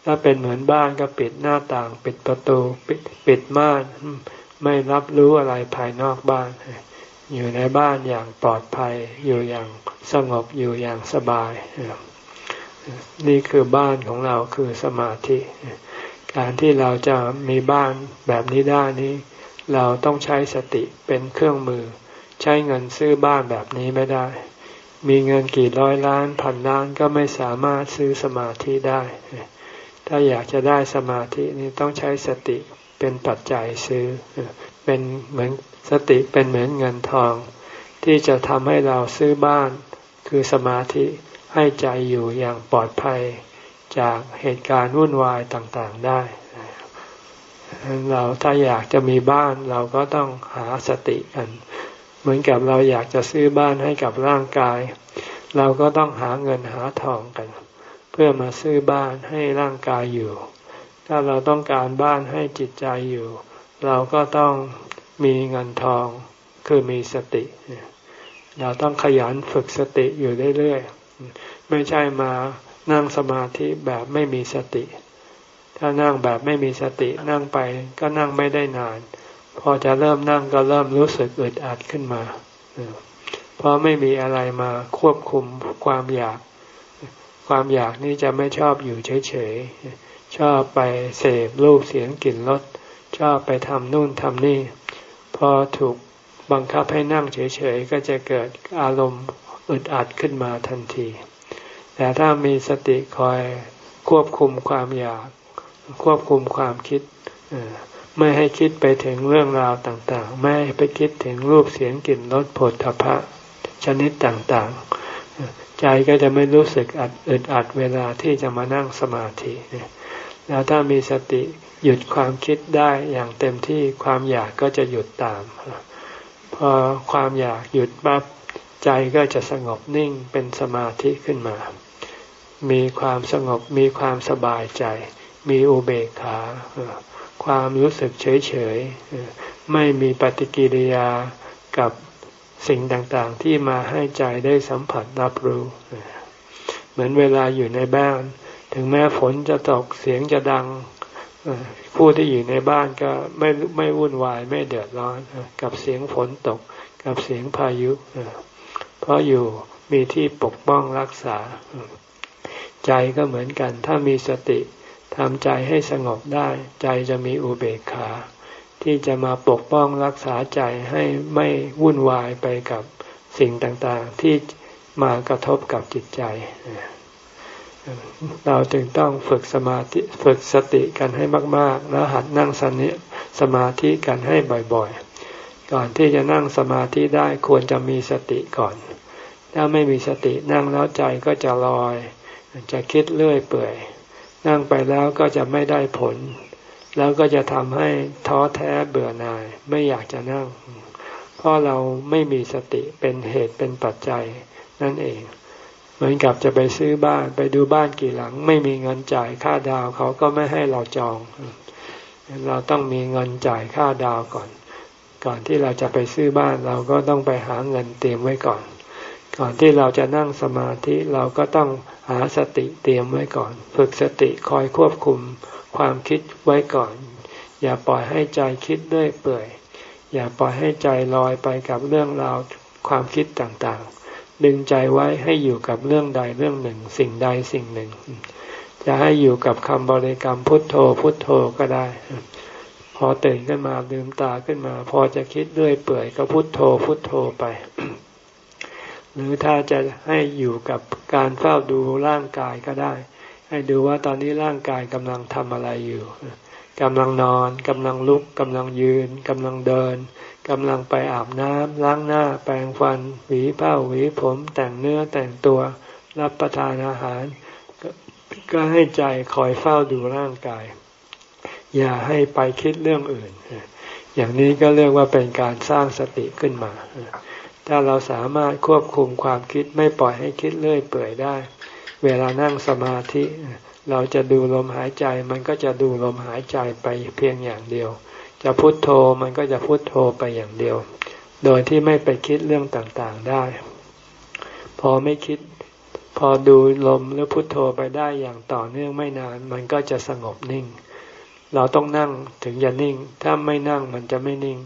ถ้าเป็นเหมือนบ้านก็ปิดหน้าต่าง ปิดประตูปิดปิดม่านไม่รับรู้อะไรภายนอกบ้าน อยู่ในบ้านอย่างปลอดภัย อยู่อย่างสงบอยู่อย่างสบาย นี่คือบ้านของเราคือสมาธิ การที่เราจะมีบ้านแบบนี้ได้นี้ เราต้องใช้สติเป็นเครื่องมือ ใช้เงินซื้อบ้านแบบนี้ไม่ได้ มีเงินกี่ร้อยล้านพันล้านก็ไม่สามารถซื้อสมาธิได้ ถ้าอยากจะได้สมาธินี่ต้องใช้สติเป็นปัจจัยซื้อ เป็นเหมือนสติเป็นเหมือนเงินทอง ที่จะทำให้เราซื้อบ้าน คือสมาธิให้ใจอยู่อย่างปลอดภัยจากเหตุการณ์วุ่นวายต่างๆได้เราถ้าอยากจะมีบ้านเราก็ต้องหาสติกัน เหมือนกับเราอยากจะซื้อบ้านให้กับร่างกาย เราก็ต้องหาเงินหาทองกัน เพื่อมาซื้อบ้านให้ร่างกายอยู่ ถ้าเราต้องการบ้านให้จิตใจอยู่ เราก็ต้องมีเงินทองคือมีสติ เราต้องขยันฝึกสติอยู่เรื่อยๆไม่ใช่มานั่งสมาธิแบบไม่มีสติ ถ้านั่งแบบไม่มีสตินั่งไปก็นั่งไม่ได้นาน พอจะเริ่มนั่งก็เริ่มรู้สึกอึดอัดขึ้นมาเพราะไม่มีอะไรมาควบคุมความอยาก ความอยากนี้จะไม่ชอบอยู่เฉยๆ ชอบไปเสพรูปเสียงกลิ่นรสชอบไปทำนู่นทำนี่ พอถูกบังคับให้นั่งเฉยๆ ก็จะเกิดอารมณ์อึดอัดขึ้นมาทันที แต่ถ้ามีสติคอยควบคุมความอยาก ควบคุมความคิด ไม่ให้คิดไปถึงเรื่องราวต่างๆ ไม่ให้ไปคิดถึงรูปเสียงกลิ่นรสผลทพะชนิดต่างๆ ใจก็จะไม่รู้สึกอัดอึดอัดเวลาที่จะมานั่งสมาธิแล้วถ้ามีสติหยุดความคิดได้อย่างเต็มที่ความอยากก็จะหยุดตาม พอความอยากหยุดปั๊บใจก็จะสงบนิ่งเป็นสมาธิขึ้นมา มีความสงบมีความสบายใจ มีอุเบกขา ความรู้สึกเฉยเฉยไม่มีปฏิกิริยากับสิ่งต่างๆ ที่มาให้ใจได้สัมผัสรับรู้ เหมือนเวลาอยู่ในบ้าน ถึงแม้ฝนจะตกเสียงจะดังผู้ที่อยู่ในบ้านก็ไม่ไม่วุ่นวายไม่เดือดร้อนกับเสียงฝนตกกับเสียงพายุเพราะอยู่มีที่ปกป้องรักษา ใจก็เหมือนกัน ถ้ามีสติ ทำใจให้สงบได้ ใจจะมีอุเบกขา ที่จะมาปกป้องรักษาใจให้ไม่วุ่นวายไปกับสิ่งต่างๆ ที่มากระทบกับจิตใจ เราจึงต้องฝึกสมาธิฝึกสติกันให้มาก ๆ แล้วหัดนั่งสนิสมาธิกันให้บ่อยๆ ก่อนที่จะนั่งสมาธิได้ควรจะมีสติก่อน ถ้าไม่มีสตินั่งแล้วใจก็จะลอย จะคิดเลื่อยเปื่อย นั่งไปแล้วก็จะไม่ได้ผล แล้วก็จะทำให้ท้อแท้เบื่อหน่าย ไม่อยากจะนั่ง เพราะเราไม่มีสติเป็นเหตุเป็นปัจจัยนั่นเอง เหมือนกับจะไปซื้อบ้านไปดูบ้านกี่หลัง ไม่มีเงินจ่ายค่าดาวเขาก็ไม่ให้เราจอง เราต้องมีเงินจ่ายค่าดาวก่อน ก่อนที่เราจะไปซื้อบ้านเราก็ต้องไปหาเงินเตรียมไว้ก่อน ก่อนที่เราจะนั่งสมาธิเราก็ต้องหาสติเตรียมไว้ก่อน ฝึกสติคอยควบคุมความคิดไว้ก่อน อย่าปล่อยให้ใจคิดเรื่อยเปื่อย อย่าปล่อยให้ใจลอยไปกับเรื่องราวความคิดต่างๆ ดึงใจไว้ให้อยู่กับเรื่องใดเรื่องหนึ่ง สิ่งใดสิ่งหนึ่ง จะให้อยู่กับคำบริกรรมพุทโธพุทโธก็ได้ พอตื่นขึ้นมาลืมตาขึ้นมา พอจะคิดเรื่อยเปื่อยก็พุทโธพุทโธไป หรือถ้าจะให้อยู่กับการเฝ้าดูร่างกายก็ได้ ให้ดูว่าตอนนี้ร่างกายกำลังทำอะไรอยู่กำลังนอนกำลังลุกกำลังยืนกำลังเดินกำลังไปอาบน้ำล้างหน้า แปรงฟัน หวีผ้าหวีผมแต่งเนื้อแต่งตัวรับประทานอาหาร ก็ให้ใจคอยเฝ้าดูร่างกาย อย่าให้ไปคิดเรื่องอื่น อย่างนี้ก็เรียกว่าเป็นการสร้างสติขึ้นมา ถ้าเราสามารถควบคุมความคิดไม่ปล่อยให้คิดเลื่อยเปื่อยได้ เวลานั่งสมาธิ เราจะดูลมหายใจ มันก็จะดูลมหายใจไปเพียงอย่างเดียว จะพุโทโธมันก็จะพุโทโธไปอย่างเดียว โดยที่ไม่ไปคิดเรื่องต่างๆได้ พอไม่คิด พอดูลมหรือพุโทโธไปได้อย่างต่อเนื่องไม่นาน มันก็จะสงบนิ่ง เราต้องนั่งถึงจะนิ่ง ถ้าไม่นั่งมันจะไม่นิ่ง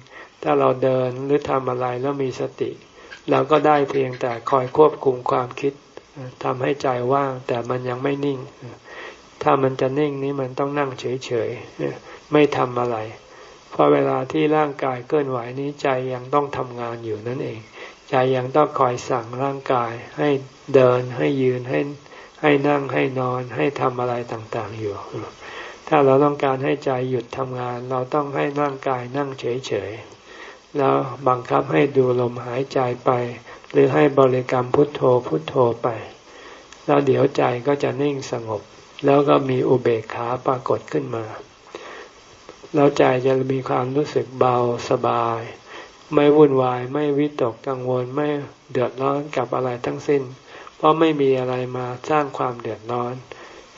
ถ้าเราเดินหรือทำอะไรแล้วมีสติ เราก็ได้เพียงแต่คอยควบคุมความคิดทำให้ใจว่างแต่มันยังไม่นิ่ง ถ้ามันจะนิ่งนี้มันต้องนั่งเฉยๆไม่ทำอะไร เพราะเวลาที่ร่างกายเคลื่อนไหวนี้ใจยังต้องทำงานอยู่นั่นเอง ใจยังต้องคอยสั่งร่างกาย ให้เดินให้ยืนให้ให้นั่งให้นอนให้ทำอะไรต่างๆอยู่ ถ้าเราต้องการให้ใจหยุดทำงาน เราต้องให้ร่างกายนั่งเฉยๆ แล้วบังคับให้ดูลมหายใจไป หรือให้บริกรรมพุทโธพุทโธไป แล้วเดี๋ยวใจก็จะนิ่งสงบ แล้วก็มีอุเบกขาปรากฏขึ้นมา แล้วใจจะมีความรู้สึกเบาสบาย ไม่วุ่นวายไม่วิตกกังวลไม่เดือดร้อนกับอะไรทั้งสิ้น เพราะไม่มีอะไรมาสร้างความเดือดร้อน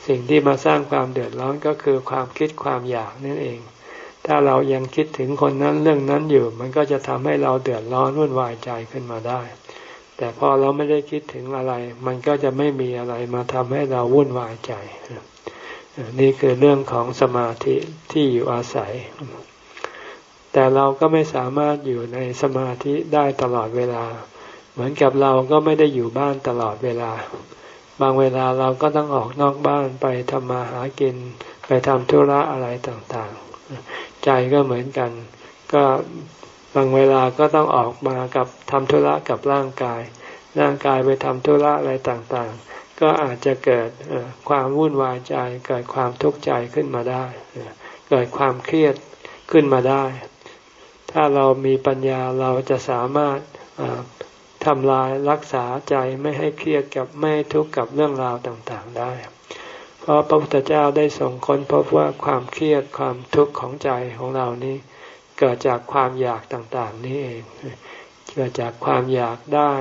สิ่งที่มาสร้างความเดือดร้อนก็คือความคิดความอยากนั่นเอง ถ้าเรายังคิดถึงคนนั้นเรื่องนั้นอยู่ มันก็จะทำให้เราเดือดร้อนวุ่นวายใจขึ้นมาได้ แต่พอเราไม่ได้คิดถึงอะไร มันก็จะไม่มีอะไรมาทำให้เราวุ่นวายใจ นี่คือเรื่องของสมาธิที่อยู่อาศัย แต่เราก็ไม่สามารถอยู่ในสมาธิได้ตลอดเวลา เหมือนกับเราก็ไม่ได้อยู่บ้านตลอดเวลา บางเวลาเราก็ต้องออกนอกบ้านไปทำมาหากิน ไปทำธุระอะไรต่างๆ ใจก็เหมือนกัน ก็บางเวลาก็ต้องออกมากับทำธุระกับร่างกาย ร่างกายไปทำธุระอะไรต่างๆ ก็อาจจะเกิดความวุ่นวายใจ เกิดความทุกข์ใจขึ้นมาได้ เกิดความเครียดขึ้นมาได้ ถ้าเรามีปัญญาเราจะสามารถทำลายรักษาใจไม่ให้เครียดกับไม่ทุกข์กับเรื่องราวต่างๆได้ เพราะพระพุทธเจ้าได้ส่งค้นพบว่าความเครียดความทุกข์ของใจของเรานี้ เกิดจากความอยากต่างๆนี้เองเกิดจากความอยากได้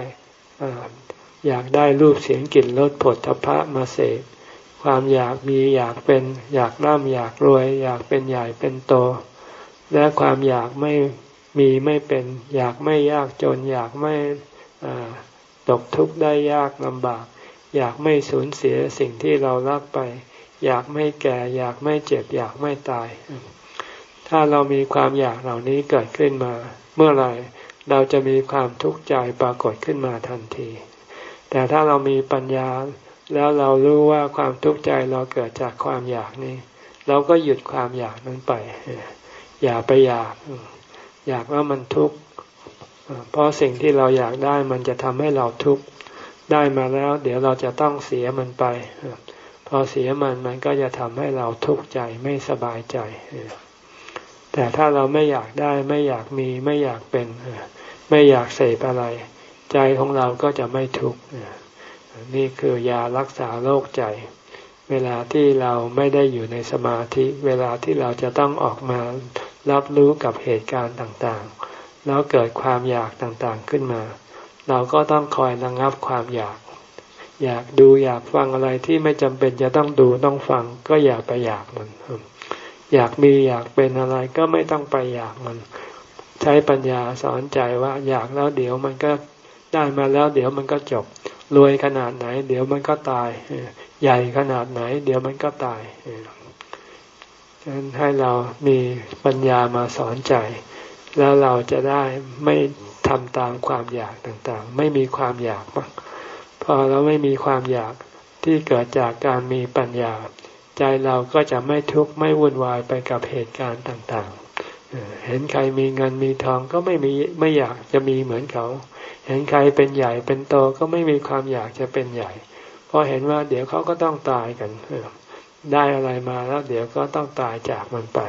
อยากได้รูปเสียงกลิ่นรสผลทพะมาเสพความอยากมีอยากเป็นอยากร่ำอยากรวย อยากเป็นใหญ่เป็นโต และความอยากไม่มีไม่เป็น อยากไม่ยากจน อยากไม่ตกทุกข์ได้ยากลำบาก อยากไม่สูญเสียสิ่งที่เรารักไป อยากไม่แก่ อยากไม่เจ็บ อยากไม่ตาย ถ้าเรามีความอยากเหล่านี้เกิดขึ้นมา เมื่อไหร่เราจะมีความทุกข์ใจปรากฏขึ้นมาทันที แต่ถ้าเรามีปัญญาแล้วเรารู้ว่าความทุกข์ใจเราเกิดจากความอยากนี้ เราก็หยุดความอยากนั้นไป อย่าไปอยาก อยากว่ามันทุกข์เพราะสิ่งที่เราอยากได้มันจะทำให้เราทุกข์ ได้มาแล้ว เดี๋ยวเราจะต้องเสียมันไป พอเสียมันมันก็จะทำให้เราทุกข์ใจไม่สบายใจ แต่ถ้าเราไม่อยากได้ไม่อยากมีไม่อยากเป็น ไม่อยากเสพอะไร ใจของเราก็จะไม่ทุกข์นี่คือยารักษาโรคใจ เวลาที่เราไม่ได้อยู่ในสมาธิ เวลาที่เราจะต้องออกมารับรู้กับเหตุการณ์ต่างๆ แล้วเกิดความอยากต่างๆขึ้นมา เราก็ต้องคอยระงับความอยาก อยากดูอยากฟังอะไรที่ไม่จำเป็นจะต้องดูต้องฟัง ก็อย่าไปอยากมัน อยากมีอยากเป็นอะไรก็ไม่ต้องไปอยากมัน ใช้ปัญญาสอนใจว่าอยากแล้วเดี๋ยวมันก็ได้มาแล้ว เดี๋ยวมันก็จบรวยขนาดไหน เดี๋ยวมันก็ตาย ใหญ่ขนาดไหน เดี๋ยวมันก็ตายฉะนั้นให้เรามีปัญญามาสอนใจ แล้วเราจะได้ไม่ ทำตามความอยากต่างๆ ไม่มีความอยากพอเราไม่มีความอยากที่เกิดจากการมีปัญญา ใจเราก็จะไม่ทุกข์ไม่วุ่นวายไปกับเหตุการณ์ต่างๆ เห็นใครมีเงินมีทองก็ไม่มีไม่อยากจะมีเหมือนเขา เห็นใครเป็นใหญ่เป็นโตก็ไม่มีความอยากจะเป็นใหญ่เพราะเห็นว่าเดี๋ยวเขาก็ต้องตายกันได้อะไรมาแล้วเดี๋ยวก็ต้องตายจากมันไป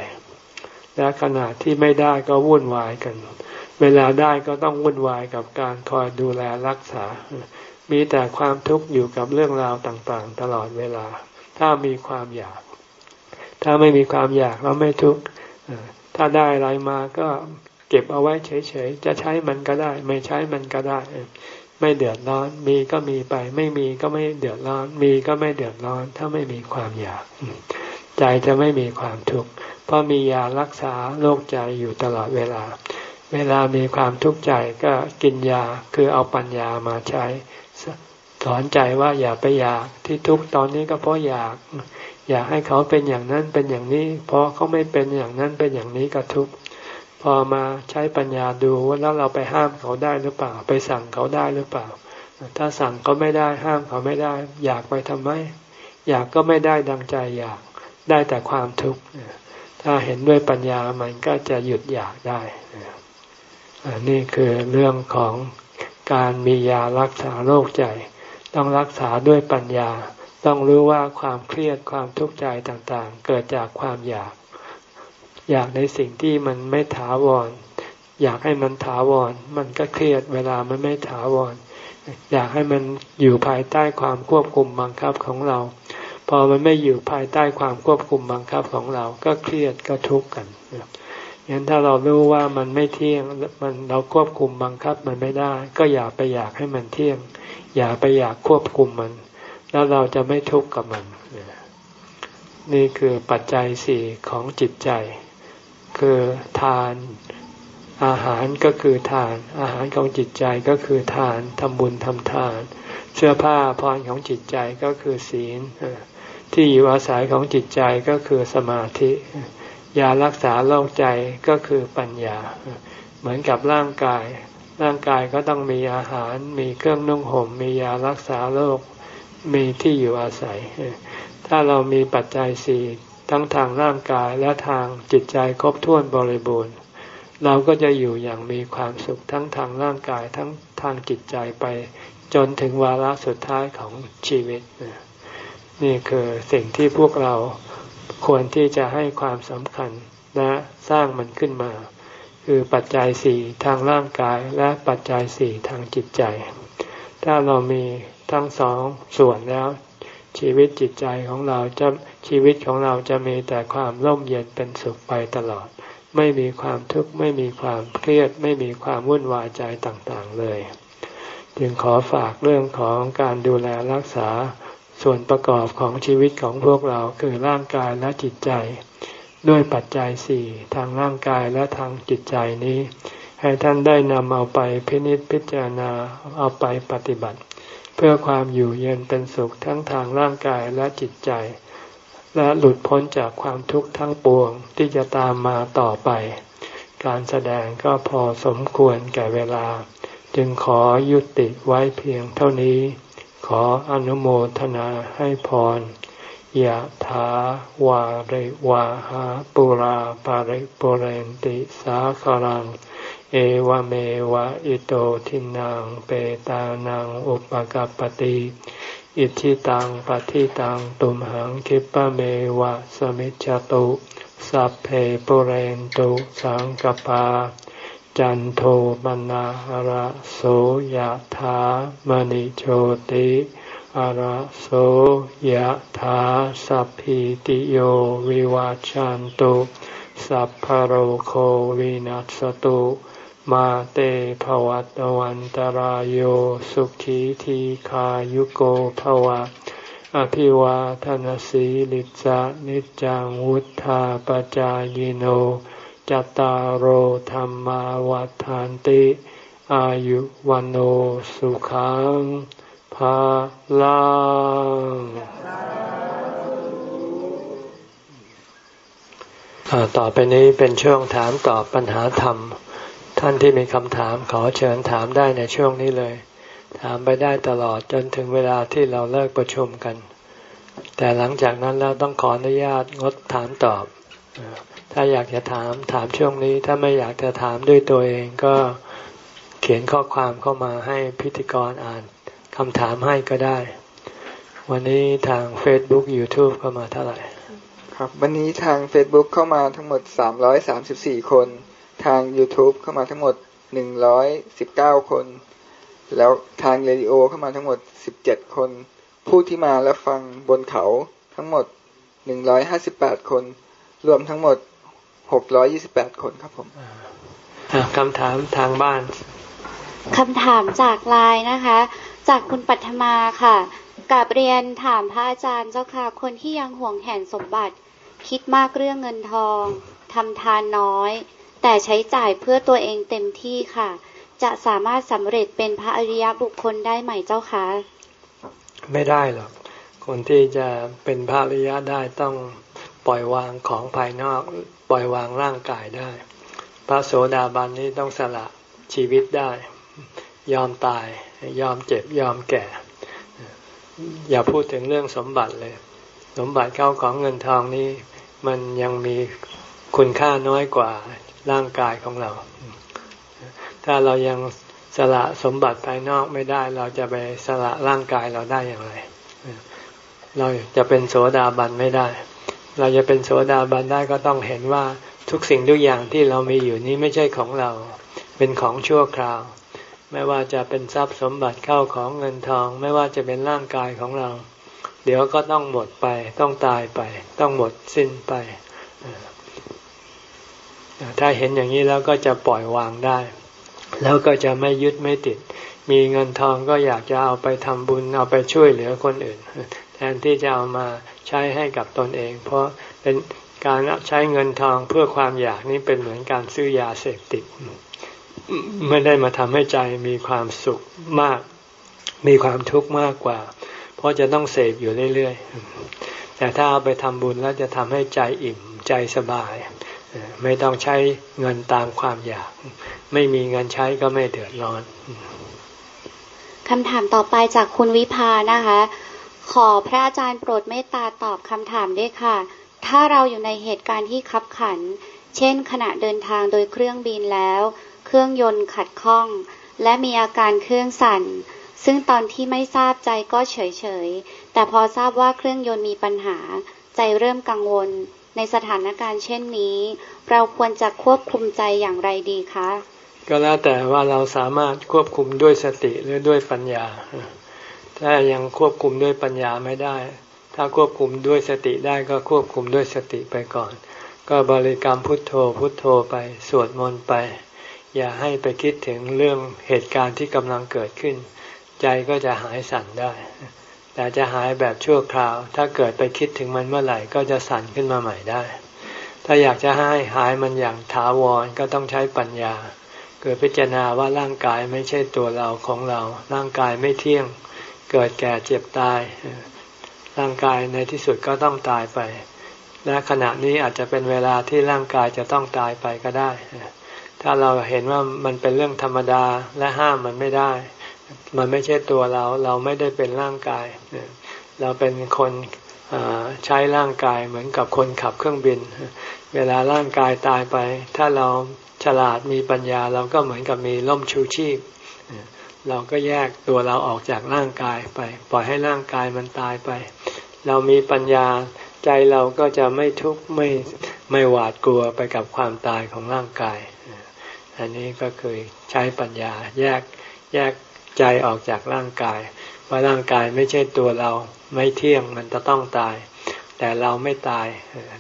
และขณะที่ไม่ได้ก็วุ่นวายกัน เวลาได้ก็ต้องวุ่นวายกับการคอยดูแลรักษา มีแต่ความทุกข์อยู่กับเรื่องราวต่างๆ ตลอดเวลา ถ้ามีความอยาก ถ้าไม่มีความอยากแล้วไม่ทุกข์ถ้าได้อะไรมาก็เก็บเอาไว้เฉยๆ จะใช้มันก็ได้ ไม่ใช้มันก็ได้ ไม่เดือดร้อน มีก็มีไป ไม่มีก็ไม่เดือดร้อน มีก็ไม่เดือดร้อน ถ้าไม่มีความอยาก ใจจะไม่มีความทุกข์ เพราะมียารักษาโรคใจอยู่ตลอดเวลา เวลามีความทุกข์ใจก็กินยาคือเอาปัญญามาใช้ สอนใจว่าอย่าไปอยากที่ทุกข์ตอนนี้ก็เพราะอยาก อยากให้เขาเป็นอย่างนั้นเป็นอย่างนี้ เพราะเขาไม่เป็นอย่างนั้นเป็นอย่างนี้ก็ทุกข์พอมาใช้ปัญญาดูว่าแล้วเราไปห้ามเขาได้หรือเปล่า ไปสั่งเขาได้หรือเปล่า ถ้าสั่งเขาไม่ได้ห้ามเขาไม่ได้ อยากไปทำไม อยากก็ไม่ได้ดังใจอยากได้แต่ความทุกข์ถ้าเห็นด้วยปัญญามันก็จะหยุดอยากได้ นี่คือเรื่องของการมียารักษาโรคใจ ต้องรักษาด้วยปัญญา ต้องรู้ว่าความเครียดความทุกข์ใจต่างๆ เกิดจากความอยาก อยากในสิ่งที่มันไม่ถาวร อยากให้มันถาวร มันก็เครียดเวลามันไม่ถาวร อยากให้มันอยู่ภายใต้ความควบคุมบังคับของเรา พอมันไม่อยู่ภายใต้ความควบคุมบังคับของเรา ก็เครียดก็ทุกข์กัน งั้นถ้าเรารู้ว่ามันไม่เที่ยงมันเราควบคุมบังคับมันไม่ได้ ก็อย่าไปอยากให้มันเที่ยง อย่าไปอยากควบคุมมัน แล้วเราจะไม่ทุกข์กับมัน นี่คือปัจจัยสี่ของจิตใจ คือทานอาหารก็คือทาน อาหารของจิตใจก็คือทานทำบุญทำทาน เสื้อผ้าพรของจิตใจก็คือศีลที่อยู่อาศัยของจิตใจก็คือสมาธิ ยารักษาโรคใจก็คือปัญญา เหมือนกับร่างกาย ร่างกายก็ต้องมีอาหาร มีเครื่องนุ่งห่ม มียารักษาโรค มีที่อยู่อาศัย ถ้าเรามีปัจจัยสี่ทั้งทางร่างกายและทางจิตใจครบถ้วนบริบูรณ์ เราก็จะอยู่อย่างมีความสุขทั้งทางร่างกายทั้งทางจิตใจไป จนถึงวาระสุดท้ายของชีวิต นี่คือสิ่งที่พวกเรา ควรที่จะให้ความสำคัญและสร้างมันขึ้นมา คือปัจจัยสี่ทางร่างกายและปัจจัยสี่ทางจิตใจ ถ้าเรามีทั้งสองส่วนแล้ว ชีวิตจิตใจของเราจะชีวิตของเราจะมีแต่ความร่มเย็นเป็นสุขไปตลอด ไม่มีความทุกข์ไม่มีความเครียด ไม่มีความวุ่นวายใจต่างๆเลย จึงขอฝากเรื่องของการดูแลรักษา ส่วนประกอบของชีวิตของพวกเราคือร่างกายและจิตใจ ด้วยปัจจัยสี่ทางร่างกายและทางจิตใจนี้ ให้ท่านได้นำเอาไปพินิจพิจารณาเอาไปปฏิบัติ เพื่อความอยู่เย็นเป็นสุขทั้งทางร่างกายและจิตใจ และหลุดพ้นจากความทุกข์ทั้งปวงที่จะตามมาต่อไป การแสดงก็พอสมควรแก่เวลา จึงขอยุติไว้เพียงเท่านี้ ขออนุโมทนาให้พรยะถาวาริวาหาปุราปาริปุเรนติสาคลัง เอวเมวะอิโตทินังเปตานังอุปกัปติอิทิตังปฏิตังตุมหังคิปะเมวะสมิจจตุ สัพเพปุเรนตุสังกปา จันโทปนะหระโสยธามณิโชติหระโสยธาสัพพิติโยวิวาจันตุสัพพโรโควินัสตุมาเตภวัตวันตารโยสุขีทีขายุโกภวะ อภิวาทนสีลิสะนิจังวุธาปจายโน จตารโหธรรมวัฏานติ อายุวันโอสุขังภาลังต่อไปนี้เป็นช่วงถามตอบปัญหาธรรม ท่านที่มีคำถามขอเชิญถามได้ในช่วงนี้เลย ถามไปได้ตลอดจนถึงเวลาที่เราเลิกประชุมกัน แต่หลังจากนั้นเราต้องขออนุญาตงดถามตอบ ถ้าอยากจะถามถามช่วงนี้ ถ้าไม่อยากจะถามด้วยตัวเองก็เขียนข้อความเข้ามาให้พิธีกรอ่านคำถามให้ก็ได้ วันนี้ทาง Facebook YouTube เข้ามาเท่าไหร่ ครับ วันนี้ทาง Facebook เข้ามาทั้งหมด 334 คน ทาง YouTube เข้ามาทั้งหมด 119 คน แล้วทางเรดิโอเข้ามาทั้งหมด 17 คน ผู้ที่มาและฟังบนเขาทั้งหมด 158 คน รวมทั้งหมด หกร้อยยี่สิบแปดคนครับผมคำถามทางบ้านคำถามจากไลน์นะคะ จากคุณปัทมาค่ะกับเรียนถามพระอาจารย์เจ้าค่ะ คนที่ยังห่วงแหนสมบัติ คิดมากเรื่องเงินทองทำทานน้อย แต่ใช้จ่ายเพื่อตัวเองเต็มที่ค่ะ จะสามารถสำเร็จเป็นพระอริยบุคคลได้ไหมเจ้าคะไม่ได้หรอกคนที่จะเป็นพระอริยะได้ต้องปล่อยวางของภายนอก ปล่อยวางร่างกายได้ พระโสดาบันนี้ต้องสละชีวิตได้ ยอมตายยอมเจ็บยอมแก่ อย่าพูดถึงเรื่องสมบัติเลย สมบัติเข้าของเงินทองนี้ มันยังมีคุณค่าน้อยกว่าร่างกายของเรา ถ้าเรายังสละสมบัติภายนอกไม่ได้ เราจะไปสละร่างกายเราได้อย่างไร เราจะเป็นโสดาบันไม่ได้ เราจะเป็นโสดาบันได้ก็ต้องเห็นว่าทุกสิ่งทุกอย่างที่เรามีอยู่นี้ไม่ใช่ของเรา เป็นของชั่วคราว ไม่ว่าจะเป็นทรัพย์สมบัติเข้าของเงินทอง ไม่ว่าจะเป็นร่างกายของเรา เดี๋ยวก็ต้องหมดไป ต้องตายไป ต้องหมดสิ้นไป ถ้าเห็นอย่างนี้แล้วก็จะปล่อยวางได้ แล้วก็จะไม่ยึดไม่ติด มีเงินทองก็อยากจะเอาไปทำบุญเอาไปช่วยเหลือคนอื่น แทนที่จะเอามา ใช้ให้กับตนเอง เพราะเป็นการใช้เงินทองเพื่อความอยากนี้เป็นเหมือนการซื้อยาเสพติด ไม่ได้มาทำให้ใจมีความสุขมาก มีความทุกข์มากกว่า เพราะจะต้องเสพอยู่เรื่อยๆ แต่ถ้าเอาไปทำบุญแล้วจะทำให้ใจอิ่มใจสบาย ไม่ต้องใช้เงินตามความอยาก ไม่มีเงินใช้ก็ไม่เดือดร้อนคำถามต่อไปจากคุณวิพานะคะ ขอพระอาจารย์โปรดเมตตาตอบคำถามด้วยค่ะ ถ้าเราอยู่ในเหตุการณ์ที่คับขัน เช่น ขณะเดินทางโดยเครื่องบินแล้ว เครื่องยนต์ขัดข้อง และมีอาการเครื่องสั่น ซึ่งตอนที่ไม่ทราบใจก็เฉยๆแต่พอทราบว่าเครื่องยนต์มีปัญหา ใจเริ่มกังวล ในสถานการณ์เช่นนี้ เราควรจะควบคุมใจอย่างไรดีคะ ก็แล้วแต่ว่าเราสามารถควบคุมด้วยสติหรือด้วยปัญญา ถ้ายังควบคุมด้วยปัญญาไม่ได้ ถ้าควบคุมด้วยสติได้ก็ควบคุมด้วยสติไปก่อน ก็บริกรรมพุทโธพุทโธไปสวดมนต์ไป อย่าให้ไปคิดถึงเรื่องเหตุการณ์ที่กำลังเกิดขึ้น ใจก็จะหายสั่นได้ แต่จะหายแบบชั่วคราว ถ้าเกิดไปคิดถึงมันเมื่อไหร่ก็จะสั่นขึ้นมาใหม่ได้ ถ้าอยากจะให้หายมันอย่างถาวรก็ต้องใช้ปัญญาเกิดพิจารณาว่าร่างกายไม่ใช่ตัวเราของเรา ร่างกายไม่เที่ยง เกิดแก่เจ็บตาย ร่างกายในที่สุดก็ต้องตายไป และขณะนี้อาจจะเป็นเวลาที่ร่างกายจะต้องตายไปก็ได้ ถ้าเราเห็นว่ามันเป็นเรื่องธรรมดาและห้ามมันไม่ได้ มันไม่ใช่ตัวเรา เราไม่ได้เป็นร่างกาย เราเป็นคนใช้ร่างกายเหมือนกับคนขับเครื่องบิน เวลาร่างกายตายไป ถ้าเราฉลาดมีปัญญาเราก็เหมือนกับมีล่มชูชีพ เราก็แยกตัวเราออกจากร่างกายไป ปล่อยให้ร่างกายมันตายไป เรามีปัญญาใจเราก็จะไม่ทุกข์ไม่ไม่หวาดกลัวไปกับความตายของร่างกาย อันนี้ก็คือใช้ปัญญาแยกแยกใจออกจากร่างกาย ว่าร่างกายไม่ใช่ตัวเราไม่เที่ยงมันจะต้องตาย แต่เราไม่ตาย